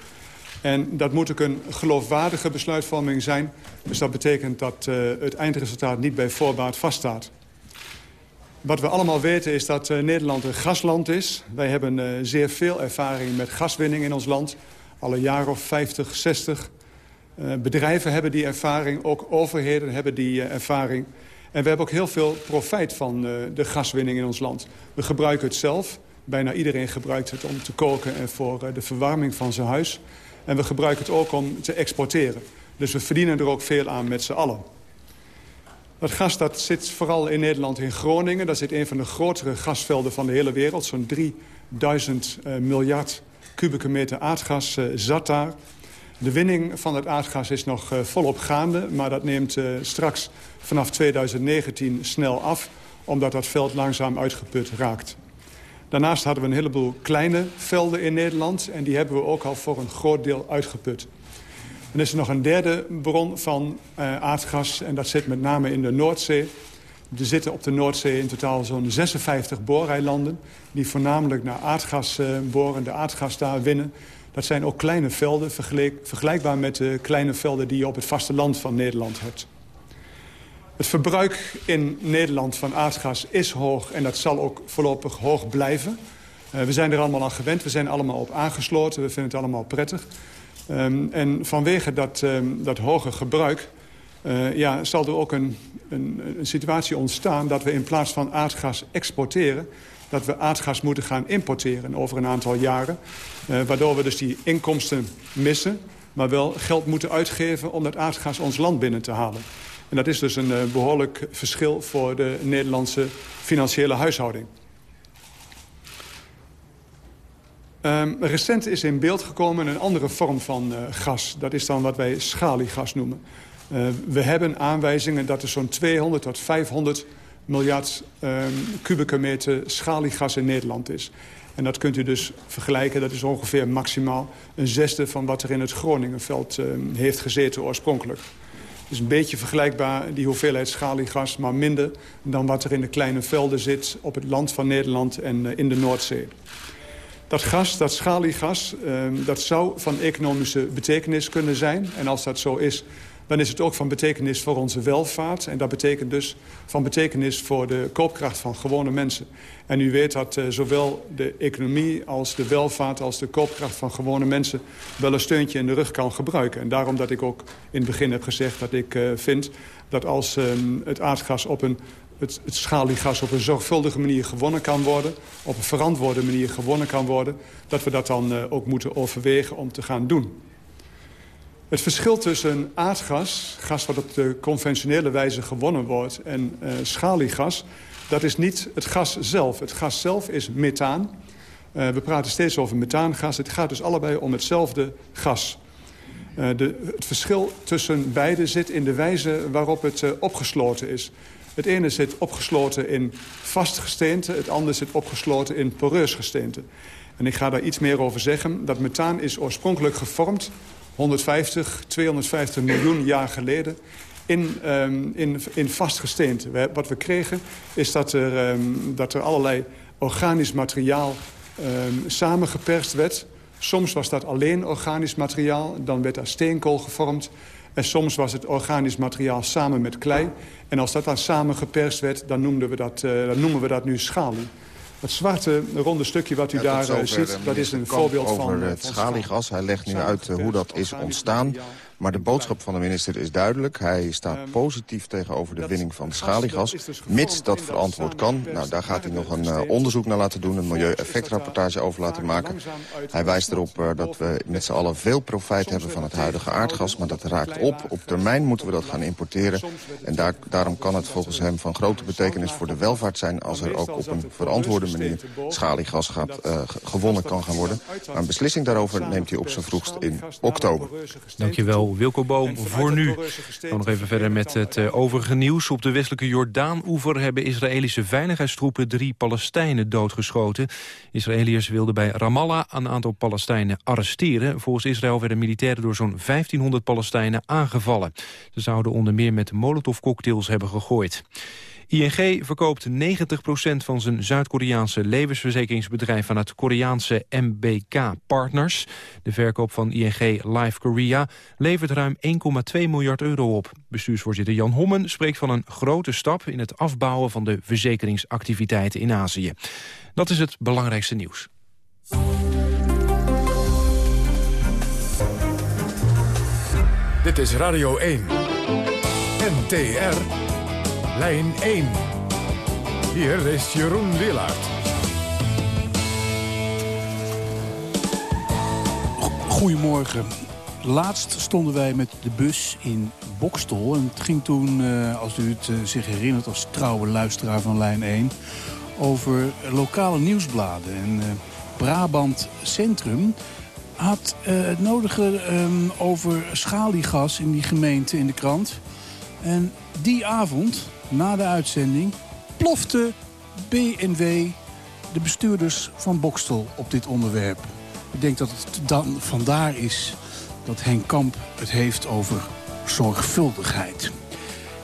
En dat moet ook een geloofwaardige besluitvorming zijn. Dus dat betekent dat eh, het eindresultaat niet bij voorbaat vaststaat. Wat we allemaal weten is dat Nederland een gasland is. Wij hebben zeer veel ervaring met gaswinning in ons land. Al een jaar of 50, 60. Eh, bedrijven hebben die ervaring, ook overheden hebben die eh, ervaring. En we hebben ook heel veel profijt van eh, de gaswinning in ons land. We gebruiken het zelf. Bijna iedereen gebruikt het om te koken en voor eh, de verwarming van zijn huis. En we gebruiken het ook om te exporteren. Dus we verdienen er ook veel aan met z'n allen. Dat gas dat zit vooral in Nederland in Groningen. Dat zit een van de grotere gasvelden van de hele wereld. Zo'n 3000 eh, miljard kubieke meter aardgas eh, zat daar. De winning van het aardgas is nog eh, volop gaande. Maar dat neemt eh, straks vanaf 2019 snel af. Omdat dat veld langzaam uitgeput raakt. Daarnaast hadden we een heleboel kleine velden in Nederland. En die hebben we ook al voor een groot deel uitgeput. Dan is er nog een derde bron van aardgas. En dat zit met name in de Noordzee. Er zitten op de Noordzee in totaal zo'n 56 booreilanden... die voornamelijk naar aardgas eh, boren, de aardgas daar winnen. Dat zijn ook kleine velden, vergelijk- vergelijkbaar met de kleine velden... die je op het vasteland van Nederland hebt. Het verbruik in Nederland van aardgas is hoog... en dat zal ook voorlopig hoog blijven. Eh, we zijn er allemaal aan gewend, we zijn allemaal op aangesloten. We vinden het allemaal prettig. Ehm, en vanwege dat, ehm, dat hoge gebruik eh, ja, zal er ook een, een, een situatie ontstaan... dat we in plaats van aardgas exporteren... dat we aardgas moeten gaan importeren over een aantal jaren. Eh, waardoor we dus die inkomsten missen... maar wel geld moeten uitgeven om dat aardgas ons land binnen te halen. En dat is dus een eh, behoorlijk verschil voor de Nederlandse financiële huishouding. Ehm, recent is in beeld gekomen een andere vorm van gas. Dat is dan wat wij schaliegas noemen. Eh, we hebben aanwijzingen dat er zo'n 200 tot 500 miljard ehm, kubieke meter schaliegas in Nederland is. En dat kunt u dus vergelijken, dat is ongeveer maximaal een zesde van wat er in het Groningenveld ehm, heeft gezeten oorspronkelijk. Is een beetje vergelijkbaar, die hoeveelheid schaliegas, maar minder dan wat er in de kleine velden zit op het land van Nederland en eh, in de Noordzee. Dat gas, dat schaliegas, eh, dat zou van economische betekenis kunnen zijn. En als dat zo is, dan is het ook van betekenis voor onze welvaart. En dat betekent dus van betekenis voor de koopkracht van gewone mensen. En u weet dat eh, zowel de economie als de welvaart als de koopkracht van gewone mensen... wel een steuntje in de rug kan gebruiken. En daarom dat ik ook in het begin heb gezegd dat ik eh, vind... dat als eh, het aardgas op een het, het schaliegas op een zorgvuldige manier gewonnen kan worden... op een verantwoorde manier gewonnen kan worden... dat we dat dan uh, ook moeten overwegen om te gaan doen. Het verschil tussen aardgas, gas wat op de conventionele wijze gewonnen wordt... en uh, schaliegas, dat is niet het gas zelf. Het gas zelf is methaan. Uh, we praten steeds over methaangas. Het gaat dus allebei om hetzelfde gas. Uh, de, het verschil tussen beide zit in de wijze waarop het opgesloten is. Het ene zit opgesloten in vast gesteente, het andere zit opgesloten in poreus gesteente. En ik ga daar iets meer over zeggen. Dat methaan is oorspronkelijk gevormd 150, 250 miljoen jaar geleden in, um, in, in vast gesteente. We, wat we kregen is dat er, um, dat er allerlei organisch materiaal um, samengeperst werd. Soms was dat alleen organisch materiaal, dan werd daar steenkool gevormd. En soms was het organisch materiaal samen met klei. En als dat dan samen geperst werd, dan, noemden we dat, dan noemen we dat nu schalie. Het zwarte ronde stukje wat u Ja, daar zover, ziet, eh, dat is een voorbeeld over van... uh, het schaliegas. Hij legt nu uit eh, hoe dat is ontstaan. Maar de boodschap van de minister is duidelijk. Hij staat positief tegenover de winning van schaliegas. Mits dat verantwoord kan. Nou, daar gaat hij nog een uh, onderzoek naar laten doen. Een milieueffectrapportage over laten maken. Hij wijst erop uh, dat we met z'n allen veel profijt hebben van het huidige aardgas. Maar dat raakt op. Op termijn moeten we dat gaan importeren. En daar, daarom kan het volgens hem van grote betekenis voor de welvaart zijn... als er ook op een verantwoorde manier schaliegas gaat, uh, gewonnen kan gaan worden. Maar een beslissing daarover neemt hij op zijn vroegst in oktober. Dankjewel, Wilco Boom, voor nu. Gaan nog even verder met het uh, overige nieuws. Op de westelijke Jordaan-oever hebben Israëlische veiligheidstroepen drie Palestijnen doodgeschoten. Israëliërs wilden bij Ramallah een aantal Palestijnen arresteren. Volgens Israël werden militairen door zo'n 1500 Palestijnen aangevallen. Ze zouden onder meer met molotovcocktails hebben gegooid. ING verkoopt 90% van zijn Zuid-Koreaanse levensverzekeringsbedrijf aan het Koreaanse MBK Partners. De verkoop van ING Life Korea levert ruim 1,2 miljard euro op. Bestuursvoorzitter Jan Hommen spreekt van een grote stap in het afbouwen van de verzekeringsactiviteiten in Azië. Dat is het belangrijkste nieuws. Dit is Radio 1. NTR. Lijn 1. Hier is Jeroen Willaert. Goedemorgen. Laatst stonden wij met de bus in Bokstol. En het ging toen, als u het zich herinnert als trouwe luisteraar van Lijn 1... over lokale nieuwsbladen. En Brabant Centrum had het nodige over schaliegas in die gemeente in de krant. En die avond na de uitzending plofte BNW de bestuurders van Bokstel op dit onderwerp. Ik denk dat het dan vandaar is dat Henk Kamp het heeft over zorgvuldigheid.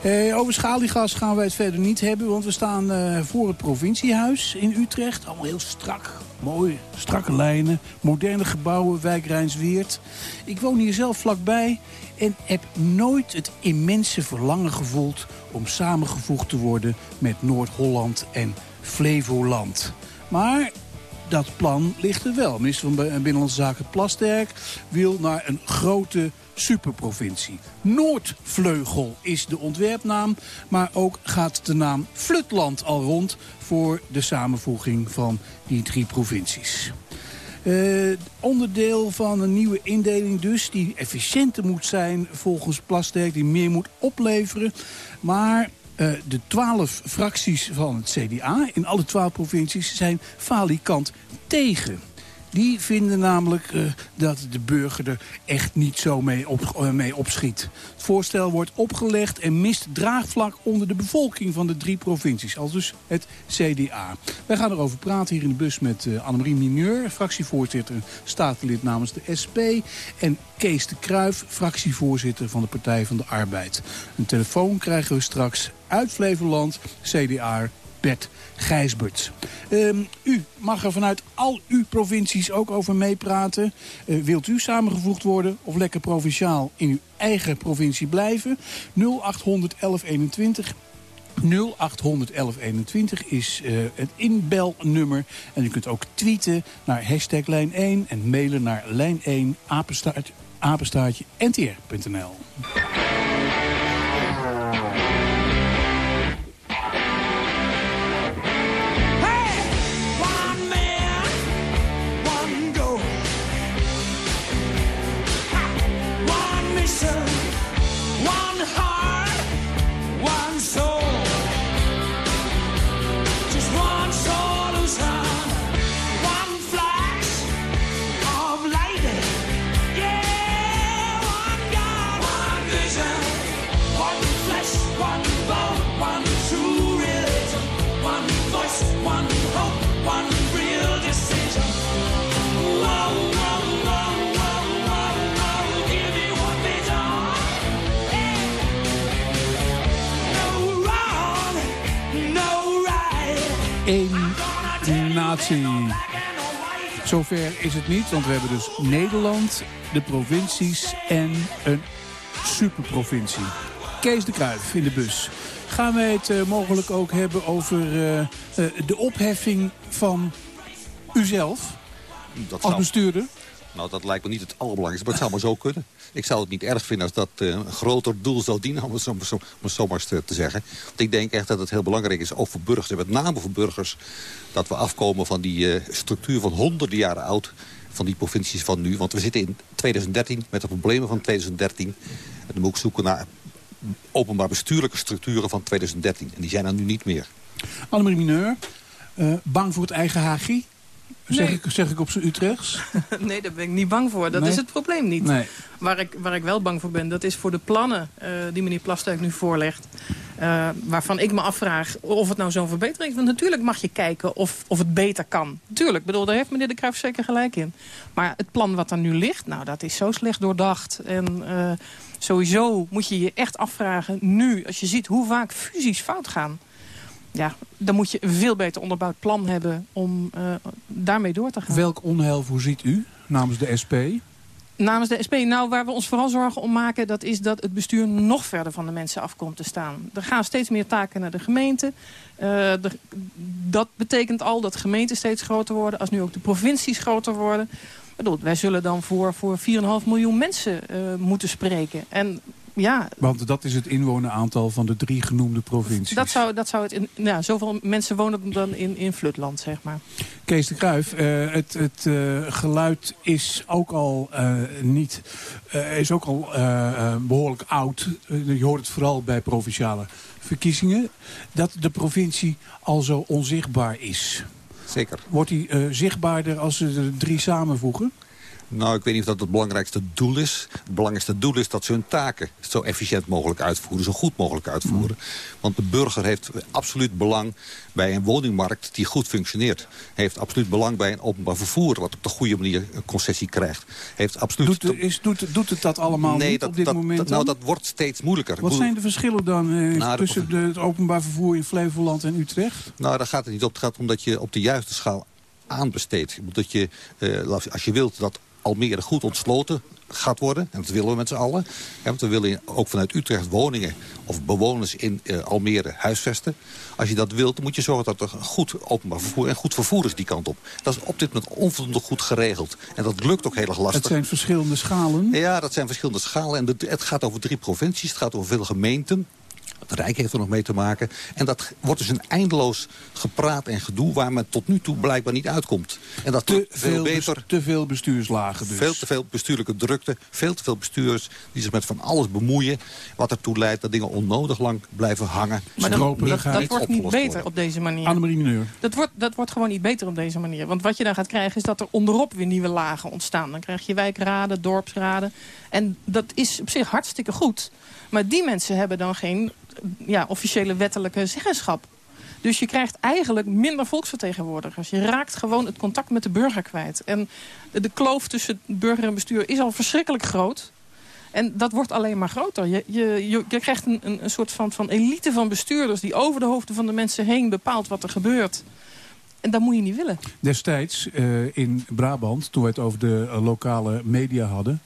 Eh, over schaliegas gaan wij het verder niet hebben, want we staan uh, voor het provinciehuis in Utrecht. Allemaal heel strak, mooi, strakke lijnen, moderne gebouwen, wijk Rijnsweert. Ik woon hier zelf vlakbij en heb nooit het immense verlangen gevoeld om samengevoegd te worden met Noord-Holland en Flevoland. Maar dat plan ligt er wel. Minister van Binnenlandse Zaken Plasterk wil naar een grote superprovincie. Noordvleugel is de ontwerpnaam, maar ook gaat de naam Flutland al rond voor de samenvoeging van die drie provincies. Uh, onderdeel van een nieuwe indeling dus, die efficiënter moet zijn volgens Plasterk, die meer moet opleveren. Maar uh, de twaalf fracties van het CDA in alle twaalf provincies zijn falikant tegen. Die vinden namelijk uh, dat de burger er echt niet zo mee, op, uh, mee opschiet. Het voorstel wordt opgelegd en mist draagvlak onder de bevolking van de drie provincies. Al dus het CDA. Wij gaan erover praten hier in de bus met uh, Annemarie Mineur, fractievoorzitter, statenlid namens de SP. En Kees de Kruif, fractievoorzitter van de Partij van de Arbeid. Een telefoon krijgen we straks uit Flevoland, CDA Bert Gijsbert. Um, u mag er vanuit al uw provincies ook over meepraten. Uh, wilt u samengevoegd worden of lekker provinciaal in uw eigen provincie blijven? 0800 1121. 0800 1121 is uh, het inbelnummer. En u kunt ook tweeten naar hashtag lijn 1 en mailen naar lijn 1 apenstaartje, apenstaartje ntr.nl. Eén natie. Zover is het niet, want we hebben dus Nederland, de provincies en een superprovincie. Kees de Kruijf in de bus. Gaan wij het uh, mogelijk ook hebben over uh, uh, de opheffing van uzelf dat als bestuurder? Nou, dat lijkt me niet het allerbelangrijkste, maar het zou maar zo kunnen. Ik zou het niet erg vinden als dat eh, een groter doel zou dienen, om het zo, zo, maar te, zeggen. Want ik denk echt dat het heel belangrijk is, ook voor burgers, en met name voor burgers, dat we afkomen van die eh, structuur van honderden jaren oud van die provincies van nu. Want we zitten in 2013 met de problemen van 2013. En dan moet ik zoeken naar openbaar bestuurlijke structuren van 2013. En die zijn er nu niet meer. Annemarie Mineur, eh, bang voor het eigen hagie? Zeg, ik, zeg ik op zijn Utrechts? nee, daar ben ik niet bang voor. Dat Nee? is het probleem niet. Nee. Waar, ik, waar ik wel bang voor ben, dat is voor de plannen eh, die meneer Plasterk nu voorlegt. Eh, waarvan ik me afvraag of het nou zo'n verbetering is. Want natuurlijk mag je kijken of, of het beter kan. Tuurlijk, bedoel, daar heeft meneer de Kruijf zeker gelijk in. Maar het plan wat er nu ligt, nou, dat is zo slecht doordacht. En eh, sowieso moet je je echt afvragen, nu, als je ziet hoe vaak fusies fout gaan ja, dan moet je een veel beter onderbouwd plan hebben om eh, daarmee door te gaan. Welk onheil voorziet u namens de SP? Namens de SP, nou waar we ons vooral zorgen om maken... dat is dat het bestuur nog verder van de mensen afkomt te staan. Er gaan steeds meer taken naar de gemeente. Eh, er- dat betekent al dat gemeenten steeds groter worden... als nu ook de provincies groter worden. Bedoel, wij zullen dan voor, voor 4,5 miljoen mensen eh, moeten spreken. En ja, Want dat is het inwoneraantal van de drie genoemde provincies. dat zou, dat zou het... In, nou, zoveel mensen wonen dan in, in Flutland, zeg maar. Kees de Kruijf, eh, het, het eh, geluid is ook al eh, niet, eh, is ook al eh, eh, behoorlijk oud. Je hoort het vooral bij provinciale verkiezingen. Dat de provincie al zo onzichtbaar is. Zeker. Wordt die eh, zichtbaarder als ze de drie samenvoegen? Nou, ik weet niet of dat het belangrijkste doel is. Het belangrijkste doel is dat ze hun taken zo efficiënt mogelijk uitvoeren. Zo goed mogelijk uitvoeren. Want de burger heeft absoluut belang bij een woningmarkt die goed functioneert. Heeft absoluut belang bij een openbaar vervoer... wat op de goede manier een concessie krijgt. Heeft absoluut... Doet, is, doet, doet het dat allemaal nee, niet dat, op dit dat, moment dat, nou, dat wordt steeds moeilijker. Wat zijn de verschillen dan eh, Nou, tussen de, het openbaar vervoer in Flevoland en Utrecht? Nou, daar gaat het niet op. Het gaat om dat je op de juiste schaal aanbesteedt. Dat je, eh, als je wilt dat Almere goed ontsloten gaat worden. En dat willen we met z'n allen. Ja, want we willen ook vanuit Utrecht woningen of bewoners in eh, Almere huisvesten. Als je dat wilt, dan moet je zorgen dat er goed openbaar vervoer en goed vervoer is die kant op. Dat is op dit moment onvoldoende goed geregeld. En dat lukt ook heel erg lastig. Het zijn verschillende schalen. Ja, dat zijn verschillende schalen. En het gaat over drie provincies, het gaat over veel gemeenten. Het Rijk heeft er nog mee te maken. En dat wordt dus een eindeloos gepraat en gedoe... waar men tot nu toe blijkbaar niet uitkomt. En dat Te veel veel, beter... te veel bestuurslagen dus. Veel te veel bestuurlijke drukte. Veel te veel bestuurders die zich met van alles bemoeien. Wat ertoe leidt dat dingen onnodig lang blijven hangen. Maar dan, dat, dat wordt niet beter worden. op deze manier. Annemarie Mineur. Dat wordt, dat wordt gewoon niet beter op deze manier. Want wat je dan gaat krijgen is dat er onderop weer nieuwe lagen ontstaan. Dan krijg je wijkraden, dorpsraden. En dat is op zich hartstikke goed. Maar die mensen hebben dan geen ja, officiële wettelijke zeggenschap. Dus je krijgt eigenlijk minder volksvertegenwoordigers. Je raakt gewoon het contact met de burger kwijt. En de, kloof tussen burger en bestuur is al verschrikkelijk groot. En dat wordt alleen maar groter. Je, je, je, krijgt een, een, een soort van, van elite van bestuurders... die over de hoofden van de mensen heen bepaalt wat er gebeurt. En dat moet je niet willen. Destijds eh, in Brabant, toen we het over de eh, lokale media hadden...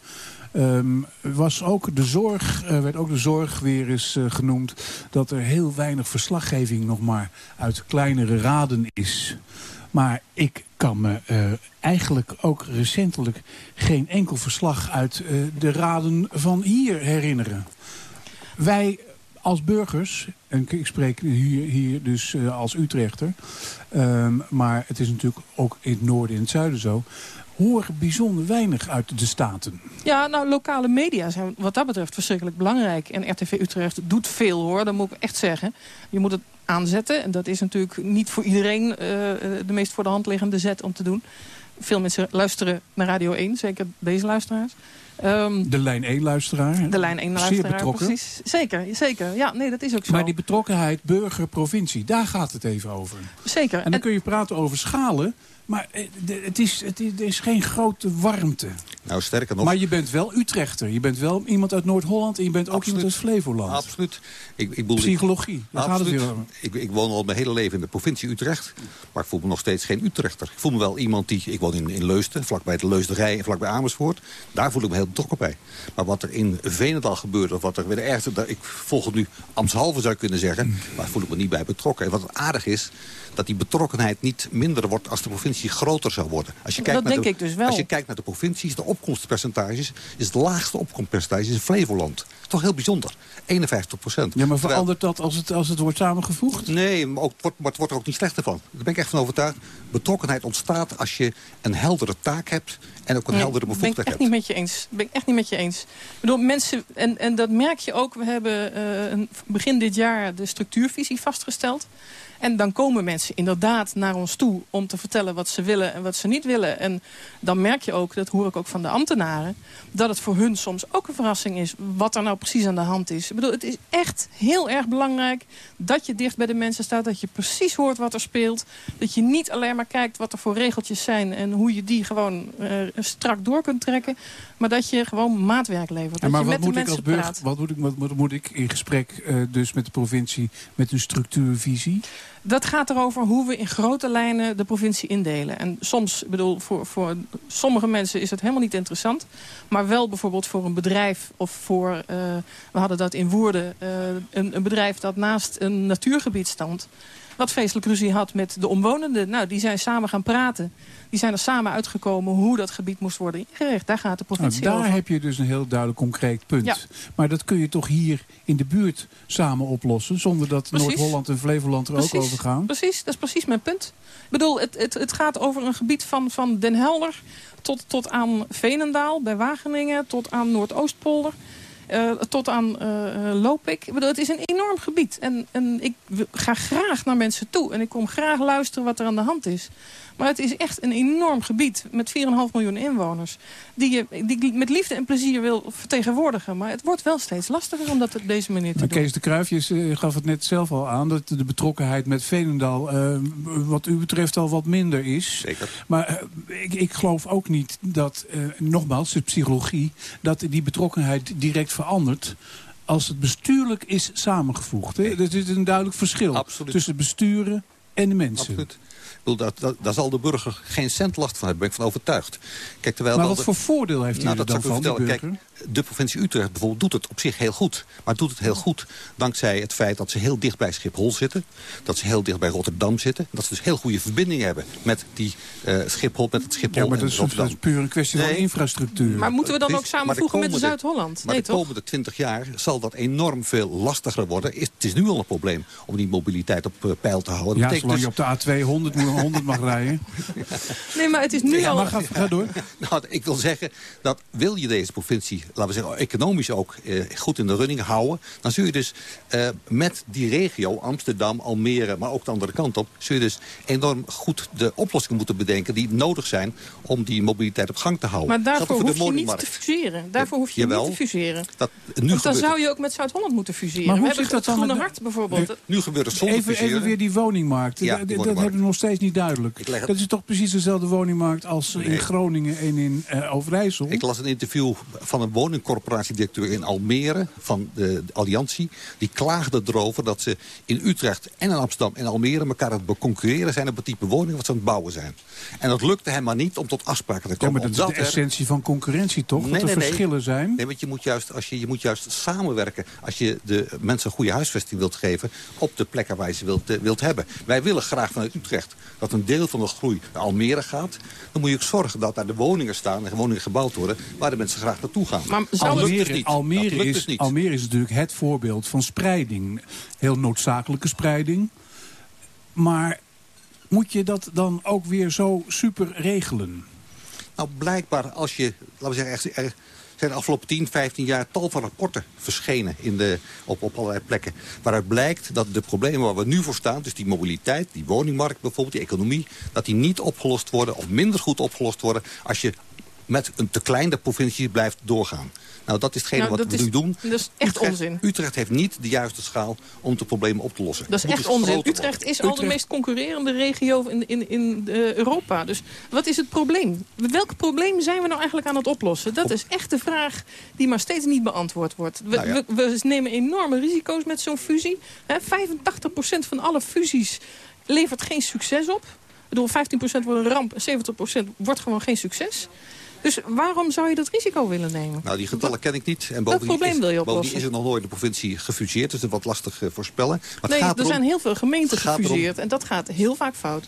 ehm, was ook de zorg, eh, werd ook de zorg weer eens eh, genoemd... dat er heel weinig verslaggeving nog maar uit kleinere raden is. Maar ik kan me eh, eigenlijk ook recentelijk geen enkel verslag uit de raden van hier herinneren. Wij als burgers, en ik spreek hier, hier dus als Utrechter... ehm, maar het is natuurlijk ook in het noorden en het zuiden zo... horen bijzonder weinig uit de Staten. Ja, nou, lokale media zijn wat dat betreft verschrikkelijk belangrijk. En RTV Utrecht doet veel, hoor. Dat moet ik echt zeggen. Je moet het aanzetten. En dat is natuurlijk niet voor iedereen eh, de meest voor de hand liggende zet om te doen. Veel mensen luisteren naar Radio 1, zeker deze luisteraars. Ehm, De lijn 1-luisteraar. de lijn 1 Zeer luisteraar, betrokken. precies. Zeker, zeker. Ja, nee, dat is ook zo. Maar die betrokkenheid burger-provincie, daar gaat het even over. Zeker. En dan kun je praten over schalen... Maar eh, het is, het is, er is geen grote warmte. Nou, sterker nog... Maar je bent wel Utrechter. Je bent wel iemand uit Noord-Holland en je bent ook Absoluut. iemand uit Flevoland. Absoluut. Ik, ik bedoel, Psychologie, daar gaat het Absoluut. weer over. Ik, ik woon al mijn hele leven in de provincie Utrecht. Maar ik voel me nog steeds geen Utrechter. Ik voel me wel iemand die... Ik woon in, in Leusden, vlakbij de Leusderij en vlakbij Amersfoort. Daar voel ik me heel betrokken bij. Maar wat er in Venendaal gebeurt, of wat er weer ergens... Ik volg het nu ambtshalve zou ik kunnen zeggen. Maar voel ik me niet bij betrokken. En wat aardig is, dat die betrokkenheid niet minder wordt... als de provincie groter zou worden. Als je Dat kijkt naar denk de, ik dus wel. Als je kijkt naar de provincies, de opkomstpercentages... is het laagste opkomstpercentage in Flevoland. Toch heel bijzonder. 51 procent. Ja, maar verandert dat als het, als het wordt samengevoegd? Nee, maar, ook, het wordt, maar het wordt er ook niet slechter van. Daar ben ik echt van overtuigd. Betrokkenheid ontstaat als je een heldere taak hebt... en ook een Nee, heldere ben ik bevoegdheid echt hebt. niet met je eens. Ben ik echt niet met je eens. Ik bedoel, mensen, en, en dat merk je ook. We hebben eh, een, begin dit jaar de structuurvisie vastgesteld. En dan komen mensen inderdaad naar ons toe om te vertellen wat ze willen en wat ze niet willen. En dan merk je ook, dat hoor ik ook van de ambtenaren, dat het voor hun soms ook een verrassing is wat er nou precies aan de hand is. Ik bedoel, het is echt heel erg belangrijk dat je dicht bij de mensen staat, dat je precies hoort wat er speelt. Dat je niet alleen maar kijkt wat er voor regeltjes zijn en hoe je die gewoon eh, strak door kunt trekken. Maar dat je gewoon maatwerk levert. Ja, Dat maar je wat met de moet, ik als mensen burger, praat. wat, moet ik, wat, wat moet ik in gesprek eh, dus met de provincie met een structuurvisie? Dat gaat erover hoe we in grote lijnen de provincie indelen. En soms, ik bedoel, voor, voor sommige mensen is het helemaal niet interessant. Maar wel bijvoorbeeld voor een bedrijf of voor... eh, we hadden dat in Woerden, eh, een, een bedrijf dat naast een natuurgebied stond... wat feestelijk ruzie had met de omwonenden. Nou, die zijn samen gaan praten. Die zijn er samen uitgekomen hoe dat gebied moest worden ingericht. Daar gaat de Nou, provincie daar over. heb je dus een heel duidelijk concreet punt. Ja. Maar dat kun je toch hier in de buurt samen oplossen... zonder dat. Noord-Holland en Flevoland er ook over gaan? Precies, dat is precies mijn punt. Ik bedoel, het, het, het gaat over een gebied van, van Den Helder tot, tot aan Veenendaal bij Wageningen, tot aan Noordoostpolder. Eh, tot aan eh eh, Lopik. Ik bedoel, het is een enorm gebied. En, en ik ga graag naar mensen toe. En ik kom graag luisteren wat er aan de hand is. Maar het is echt een enorm gebied met 4,5 miljoen inwoners. Die je die met liefde en plezier wil vertegenwoordigen. Maar het wordt wel steeds lastiger om dat op deze manier te Maar doen. Kees de Kruifjes eh, gaf het net zelf al aan... dat de betrokkenheid met Veenendaal eh, wat u betreft al wat minder is. Zeker. Maar eh, ik, ik geloof ook niet dat, eh, nogmaals, de psychologie... dat die betrokkenheid direct verandert als het bestuurlijk is samengevoegd. Hè? Er is een duidelijk verschil tussen besturen en de mensen. Absoluut. Bedoel, dat, dat, daar zal de burger geen cent last van hebben, ben ik van overtuigd. Kijk, terwijl Maar wat de- voor voordeel heeft u nou, er dat dan van, de vertellen. Kijk, de provincie Utrecht bijvoorbeeld doet het op zich heel goed. Maar doet het heel goed dankzij het feit dat ze heel dicht bij Schiphol zitten. Dat ze heel dicht bij Rotterdam zitten. Dat ze dus heel goede verbindingen hebben met die eh, Schiphol, met het Schiphol Ja, maar en dat is, Rotterdam. dat is puur een kwestie van Nee. infrastructuur. Maar moeten we dan ook samenvoegen met Zuid-Holland? Maar Nee, de toch? komende 20 jaar zal dat enorm veel lastiger worden. Is, het is nu al een probleem om die mobiliteit op eh, peil te houden. Dat Ja, zolang je dus- op de A2 100, moet- 100 mag rijden. Nee, maar het is nu Ja, al... maar ga, ga door. Nou, ik wil zeggen dat wil je deze provincie, laten we zeggen, economisch ook eh, goed in de running houden, dan zul je dus eh, met die regio, Amsterdam, Almere, maar ook de andere kant op, zul je dus enorm goed de oplossingen moeten bedenken die nodig zijn om die mobiliteit op gang te houden. Maar daarvoor hoef voor je de niet te woningmarkt. fuseren. Daarvoor hoef je Jawel. niet te fuseren. Dat, nu Want dan zou je ook met Zuid-Holland moeten fuseren. Maar We hoe hebben zit dat het dan Groene met- Hart bijvoorbeeld. Nu gebeurt het zonder Even, fuseren. even weer die woningmarkt. Ja, Dat- die dat woningmarkt. hebben we nog steeds niet duidelijk. het- Dat is toch precies dezelfde woningmarkt als in. Groningen en in eh, Overijssel? Ik las een interview van een woningcorporatiedirecteur in Almere van de, de Alliantie. Die klaagde erover dat ze in Utrecht en in Amsterdam en Almere elkaar aan het concurreren zijn op het type woningen wat ze aan het bouwen zijn. En dat lukte hem maar niet om tot afspraken te Ja, komen. maar dat is de er- essentie van concurrentie, toch? Nee, dat er nee, verschillen zijn. Nee, want je moet, juist, als je, je moet juist samenwerken. Als je de mensen een goede huisvesting wilt geven... op de plekken waar je ze wilt, eh, wilt hebben. Wij willen graag vanuit Utrecht dat een deel van de groei naar Almere gaat. Dan moet je ook zorgen dat daar de woningen staan... en woningen gebouwd worden waar de mensen graag naartoe gaan. Maar Almere, niet. Almere, is, dus niet. Almere is natuurlijk het voorbeeld van spreiding. Heel noodzakelijke spreiding. Maar moet je dat dan ook weer zo super regelen? Nou, blijkbaar als je, laten we zeggen, er zijn de afgelopen 10, 15 jaar tal van rapporten verschenen in de, op, op allerlei plekken. Waaruit blijkt dat de problemen waar we nu voor staan, dus die mobiliteit, die woningmarkt bijvoorbeeld, die economie, dat die niet opgelost worden of minder goed opgelost worden als je met een te kleine provincie blijft doorgaan. Nou, dat is hetgene Nou, wat we is- nu doen. dat is echt Utrecht, onzin. Utrecht heeft niet de juiste schaal om de problemen op te lossen. Dat is Moet echt dus onzin. Utrecht worden. is al de meest concurrerende regio in, in, in eh, Europa. Dus wat is het probleem? Welk probleem zijn we nou eigenlijk aan het oplossen? Dat is echt de vraag die maar steeds niet beantwoord wordt. We, Nou ja. we, we nemen enorme risico's met zo'n fusie. Hè, 85% van alle fusies levert geen succes op. Ik bedoel, 15% wordt een ramp en 70% wordt gewoon geen succes. Dus waarom zou je dat risico willen nemen? Nou, die getallen ken ik niet. En bovendien probleem is, wil je bovendien oplossen? is er nog nooit in de provincie gefuseerd. Dus dat is wat lastig eh, voorspellen. Maar nee, gaat er zijn heel veel gemeenten gefuseerd en dat gaat heel vaak fout.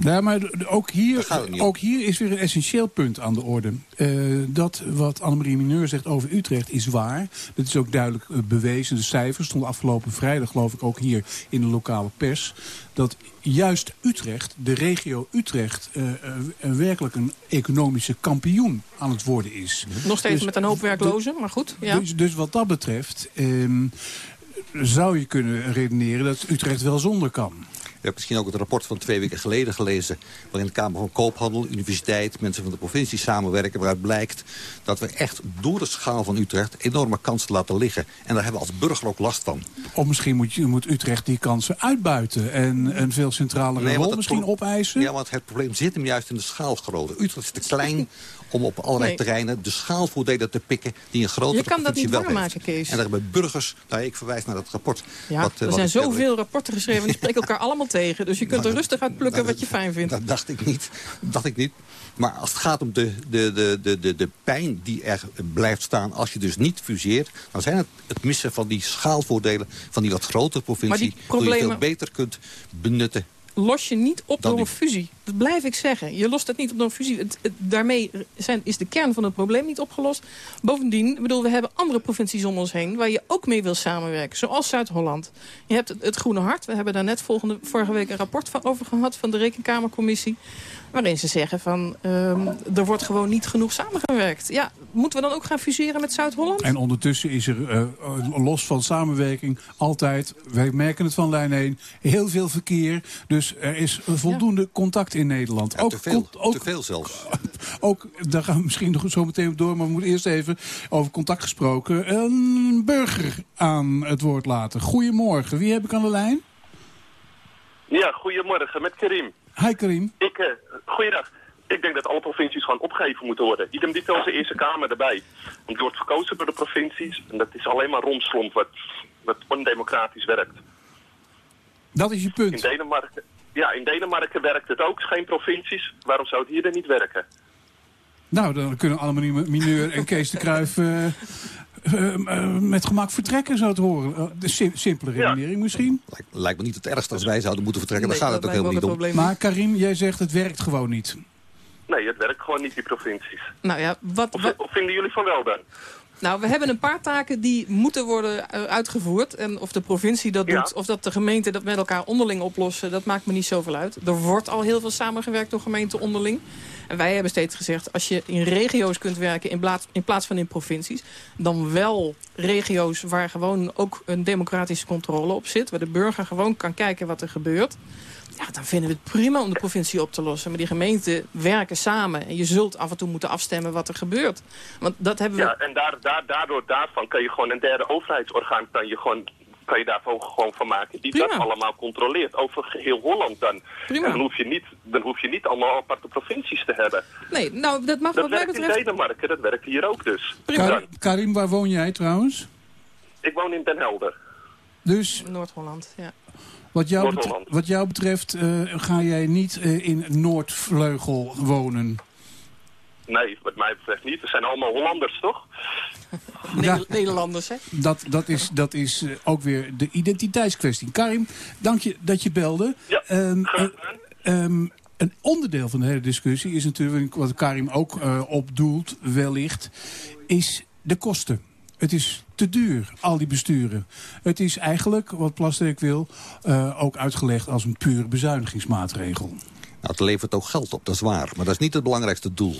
Ja, maar ook hier, ook hier is weer een essentieel punt aan de orde. Eh, dat wat Annemarie Mineur zegt over Utrecht is waar. Dat is ook duidelijk eh, bewezen. De cijfers stonden afgelopen vrijdag geloof ik ook hier in de lokale pers. Dat juist Utrecht, de regio Utrecht, eh, eh, werkelijk een economische kampioen aan het worden is. Nog steeds Dus- met een hoop werklozen, maar goed. Ja. Dus, dus wat dat betreft ehm, zou je kunnen redeneren dat Utrecht wel zonder kan. Je hebt misschien ook het rapport van twee weken geleden gelezen... waarin de Kamer van Koophandel, universiteit, mensen van de provincie samenwerken... waaruit blijkt dat we echt door de schaal van Utrecht enorme kansen laten liggen. En daar hebben we als burger ook last van. Of misschien moet, moet Utrecht die kansen uitbuiten en een veel centralere want rol misschien opeisen. Ja, want het probleem zit hem juist in de schaalgrootte. Utrecht is te klein om op allerlei Nee. terreinen de schaalvoordelen te pikken... die een grotere Je kan dat provincie niet wel waarmaken, heeft. Kees. En daar hebben burgers... Nou, ik verwijs naar dat rapport. Ja, wat, eh, er wat zijn kennelijk- zoveel rapporten geschreven en die spreken elkaar allemaal tegen. Dus je kunt er rustig uit plukken wat je fijn vindt. Dat dacht ik niet. Dat dacht ik niet. Maar als het gaat om de, de, de, de, de, de pijn die er blijft staan als je dus niet fuseert... dan zijn het het missen van die schaalvoordelen van die wat grotere provincie... Die je veel beter kunt benutten. Los je niet op door een fusie. Dat blijf ik zeggen. Je lost het niet op door een fusie. Het, het- daarmee zijn, is de kern van het probleem niet opgelost. Bovendien, bedoel, we hebben andere provincies om ons heen... waar je ook mee wil samenwerken, zoals Zuid-Holland. Je hebt het, het Groene Hart. We hebben daar net volgende, vorige week een rapport van over gehad... van de Rekenkamercommissie. Waarin ze zeggen van, ehm, er wordt gewoon niet genoeg samengewerkt. Ja, moeten we dan ook gaan fuseren met Zuid-Holland? En ondertussen is er, eh, los van samenwerking, altijd, wij merken het van lijn 1, heel veel verkeer. Dus er is voldoende contact in Nederland. Ja, te, veel, ook, te veel zelfs. ook, daar gaan we misschien nog zo meteen op door, maar we moeten eerst even over contact gesproken. Een burger aan het woord laten. Goedemorgen, wie heb ik aan de lijn? Ja, goedemorgen, met Karim. Hi Karim. Ik, eh goeiedag. Ik denk dat alle provincies gewoon opgegeven moeten worden. Idem dit als de Eerste Kamer erbij. Want die wordt verkozen door de provincies. En dat is alleen maar romslomp wat, wat ondemocratisch werkt. Dat is je In punt. Denemarken, ja, in Denemarken werkt het ook. Geen provincies. Waarom zou het hier dan niet werken? Nou, dan kunnen Annemarie Mineur en Kees de Kruijf eh, eh, eh, met gemak vertrekken, zo te horen. Eh, de sim- simpele redenering misschien. Lijkt, lijkt me niet het ergste als wij zouden moeten vertrekken. Nee, Daar gaat het ook helemaal niet om. het. Maar Karim, jij zegt het werkt gewoon niet. Nee, het werkt gewoon niet, die provincies. Nou ja, wat, Of, wat, of vinden jullie van wel dan? Nou, we hebben een paar taken die moeten worden uitgevoerd. En of de provincie dat Ja. doet, of dat de gemeenten dat met elkaar onderling oplossen... dat maakt me niet zoveel uit. Er wordt al heel veel samengewerkt door gemeenten onderling. En wij hebben steeds gezegd, als je in regio's kunt werken... in plaats, in plaats van in provincies... dan wel regio's waar gewoon ook een democratische controle op zit... waar de burger gewoon kan kijken wat er gebeurt... Ja, dan vinden we het prima om de provincie op te lossen. Maar die gemeenten werken samen. En je zult af en toe moeten afstemmen wat er gebeurt. Want dat hebben we... Ja, en daar, daar, daardoor daarvan kan je gewoon een derde overheidsorgaan kan je gewoon, kan je daarvan gewoon van maken. Die dat allemaal controleert. Over geheel Holland dan. Prima. En dan hoef, je niet, dan hoef je niet allemaal aparte provincies te hebben. Nee, nou, dat mag Dat wat mij werkt in betreft... Denemarken, dat werkt hier ook dus. Kar- Karim, waar woon jij trouwens? ik woon in Den Helder. Dus Noord-Holland, ja. wat jou, betre- Noord-Holland. wat jou betreft eh, ga jij niet eh, in Noordvleugel wonen. Nee, wat mij betreft niet. We zijn allemaal Hollanders, toch? Ne- Nederlanders, hè? Dat, dat is, dat is eh, ook weer de identiteitskwestie. Karim, dank je dat je belde. Ja, Ehm, eh, ehm, een onderdeel van de hele discussie is natuurlijk, wat Karim ook eh, opdoelt wellicht, is de kosten. Het is te duur, al die besturen. Het is eigenlijk, wat Plasterk wil, eh, ook uitgelegd als een pure bezuinigingsmaatregel. Nou, het levert ook geld op, dat is waar. Maar dat is niet het belangrijkste doel.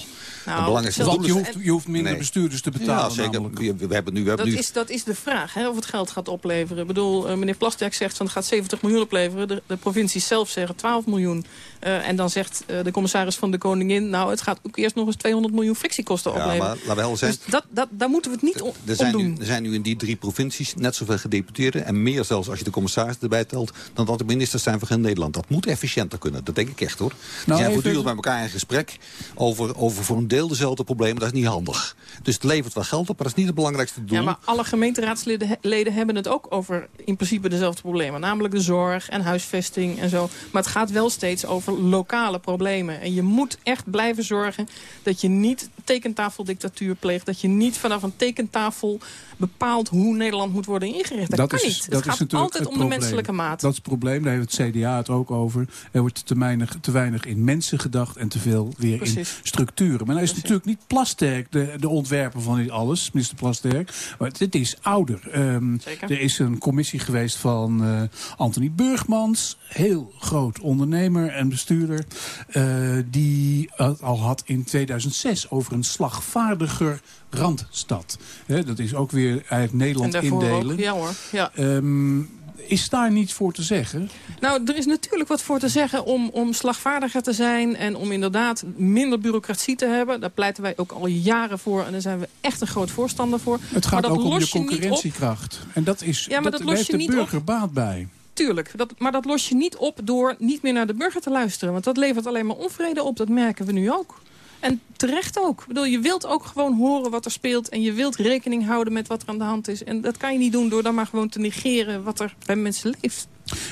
Nou, het belangrijkste zelfs- doel is... je hoeft, je hoeft minder Nee. bestuurders te betalen Ja, zeker. namelijk. We, we hebben nu... We hebben Dat nu is, dat is de vraag, hè, of het geld gaat opleveren. Ik bedoel, eh, meneer Plasterk zegt van het gaat 70 miljoen opleveren. De, de provincies zelf zeggen 12 miljoen. Eh, en dan zegt eh, de commissaris van de Koningin... nou, het gaat ook eerst nog eens 200 miljoen frictiekosten Ja, opleveren. maar we wel zijn- Dus dat, dat, daar moeten we het niet om, Er zijn, nu, doen. er zijn nu in die drie provincies net zoveel gedeputeerden... en meer zelfs als je de commissaris erbij telt... dan dat de ministers zijn van heel Nederland. Dat moet efficiënter kunnen, dat denk ik echt hoor. Die zijn even- voortdurend met elkaar in gesprek over, over voor een deel dezelfde problemen. Dat is niet handig. Dus het levert wel geld op, maar dat is niet het belangrijkste doel. Ja, maar alle gemeenteraadsleden he- leden hebben het ook over in principe dezelfde problemen. Namelijk de zorg en huisvesting en zo. Maar het gaat wel steeds over lokale problemen. En je moet echt blijven zorgen dat je niet tekentafeldictatuur pleegt. Dat je niet vanaf een tekentafel bepaalt hoe Nederland moet worden ingericht. Dat, kan niet. Het gaat altijd het om de menselijke maat. Dat is het probleem, daar heeft het CDA het ook over. Er wordt te weinig, te weinig in mensen gedacht en te veel weer in structuren. Maar nou is natuurlijk niet Plasterk, de, de ontwerper van dit alles, minister Plasterk. Maar dit is ouder. Ehm, er is een commissie geweest van eh Anthony Burgmans, heel groot ondernemer en bestuurder, eh, die het al had in 2006 over een slagvaardiger randstad. Dat is ook weer eigenlijk en Nederland indelen. ook. Ja hoor. Ja. Ehm, is daar niets voor te zeggen? Nou, er is natuurlijk wat voor te zeggen om, om slagvaardiger te zijn... en om inderdaad minder bureaucratie te hebben. Daar pleiten wij ook al jaren voor en daar zijn we echt een groot voorstander voor. Het maar gaat dat ook om je concurrentiekracht. En dat is, Ja, maar dat, dat daar los heeft je de op. burger baat bij. Tuurlijk, dat, maar dat los je niet op door niet meer naar de burger te luisteren. Want dat levert alleen maar onvrede op, dat merken we nu ook. En terecht ook. Ik bedoel, je wilt ook gewoon horen wat er speelt... en je wilt rekening houden met wat er aan de hand is. En dat kan je niet doen door dan maar gewoon te negeren... wat er bij mensen leeft.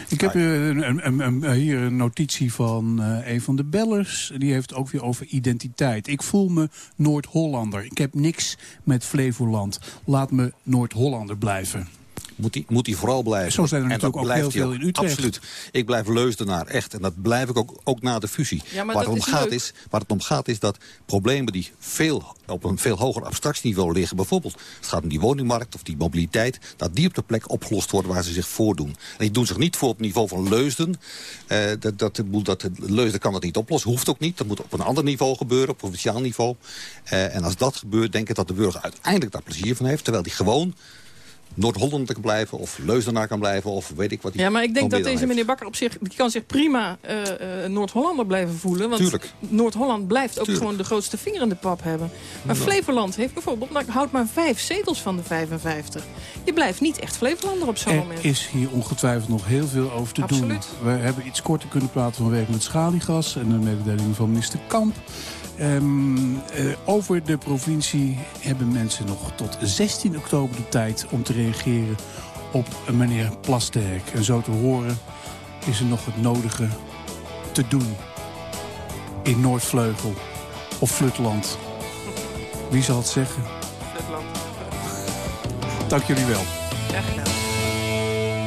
Ik heb een- hier een notitie van eh, een van de bellers. Die heeft ook weer over identiteit. Ik voel me Noord-Hollander. Ik heb niks met Flevoland. Laat me Noord-Hollander blijven. Moet die vooral blijven. Zo zijn er En dat natuurlijk ook blijft heel hij veel in Utrecht. Absoluut. Ik blijf Leusdenaar, echt. En dat blijf ik ook, ook na de fusie. Ja, waar, het om is gaat is, waar het om gaat is dat problemen die veel, op een veel hoger abstractieniveau liggen... bijvoorbeeld, het gaat om die woningmarkt of die mobiliteit... dat die op de plek opgelost worden waar ze zich voordoen. En die doen zich niet voor op het niveau van Leusden. Eh, dat, dat, dat, dat, Leusden kan dat niet oplossen, hoeft ook niet. Dat moet op een ander niveau gebeuren, op provinciaal niveau. Eh, en als dat gebeurt, denk ik dat de burger uiteindelijk daar plezier van heeft... terwijl die gewoon Noord-Holland kan blijven of Leusdenaar kan blijven... of weet ik wat die Ja, maar ik denk dat dan deze heeft. meneer Bakker op zich... die kan zich prima eh, eh, Noord-Hollander blijven voelen. Want Tuurlijk. Noord-Holland blijft ook Tuurlijk. gewoon de grootste vinger in de pap hebben. Maar Ja. Flevoland heeft bijvoorbeeld... nou, houdt maar vijf zetels van de 55. Je blijft niet echt Flevolander op zo'n Er moment. is hier ongetwijfeld nog heel veel over te Absoluut. doen. We hebben iets korter kunnen praten vanwege het schaliegas... en de mededeling van minister Kamp. Ehm, eh, over de provincie hebben mensen nog tot 16 oktober de tijd... om te reageren op meneer Plasterk. En zo te horen is er nog het nodige te doen in Noordvleugel of Flutland. Wie zal het zeggen? Dank jullie wel.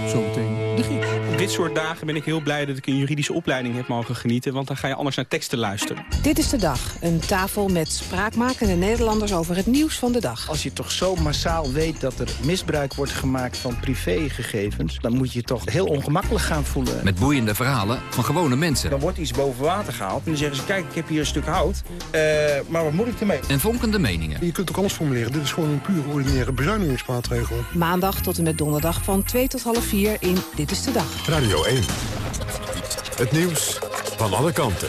Zometeen de. Op dit soort dagen ben ik heel blij dat ik een juridische opleiding heb mogen genieten. Want dan ga je anders naar teksten luisteren. Dit is de dag. Een tafel met spraakmakende Nederlanders over het nieuws van de dag. Als je toch zo massaal weet dat er misbruik wordt gemaakt van privégegevens... dan moet je je toch heel ongemakkelijk gaan voelen. Met boeiende verhalen van gewone mensen. Dan wordt iets boven water gehaald en dan zeggen ze... kijk, ik heb hier een stuk hout, eh, maar wat moet ik ermee? En vonkende meningen. Je kunt ook alles formuleren. Dit is gewoon een puur ordinaire bezuinigingsmaatregel. Maandag tot en met donderdag van 2 tot half 4 in Dit is de Dag. Radio 1. Het nieuws van alle kanten.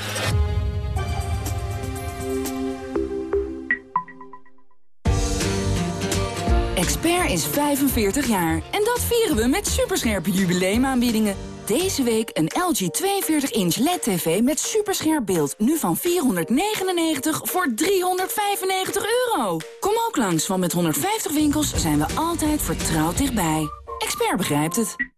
Expert is 45 jaar en dat vieren we met superscherpe jubileumaanbiedingen. Deze week een LG 42-inch LED-TV met superscherp beeld. Nu van 499 voor 395 euro. Kom ook langs, want met 150 winkels zijn we altijd vertrouwd dichtbij. Expert begrijpt het.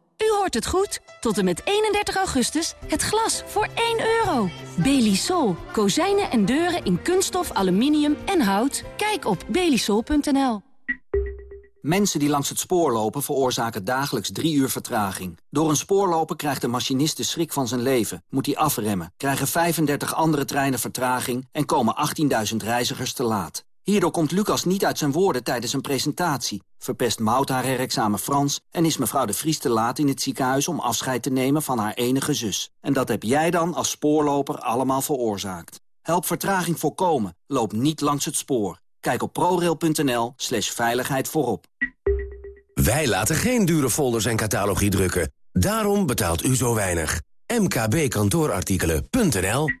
U hoort het goed. Tot en met 31 augustus het glas voor 1 euro. Belisol. Kozijnen en deuren in kunststof, aluminium en hout. Kijk op belisol.nl. Mensen die langs het spoor lopen veroorzaken dagelijks drie uur vertraging. Door een spoorloper krijgt de machinist de schrik van zijn leven. Moet hij afremmen, krijgen 35 andere treinen vertraging... en komen 18.000 reizigers te laat. Hierdoor komt Lucas niet uit zijn woorden tijdens een presentatie. Verpest Mout haar herexamen Frans... en is mevrouw de Vries te laat in het ziekenhuis om afscheid te nemen van haar enige zus. En dat heb jij dan als spoorloper allemaal veroorzaakt. Help vertraging voorkomen. Loop niet langs het spoor. Kijk op prorail.nl slash veiligheid voorop. Wij laten geen dure folders en catalogi drukken. Daarom betaalt u zo weinig. mkbkantoorartikelen.nl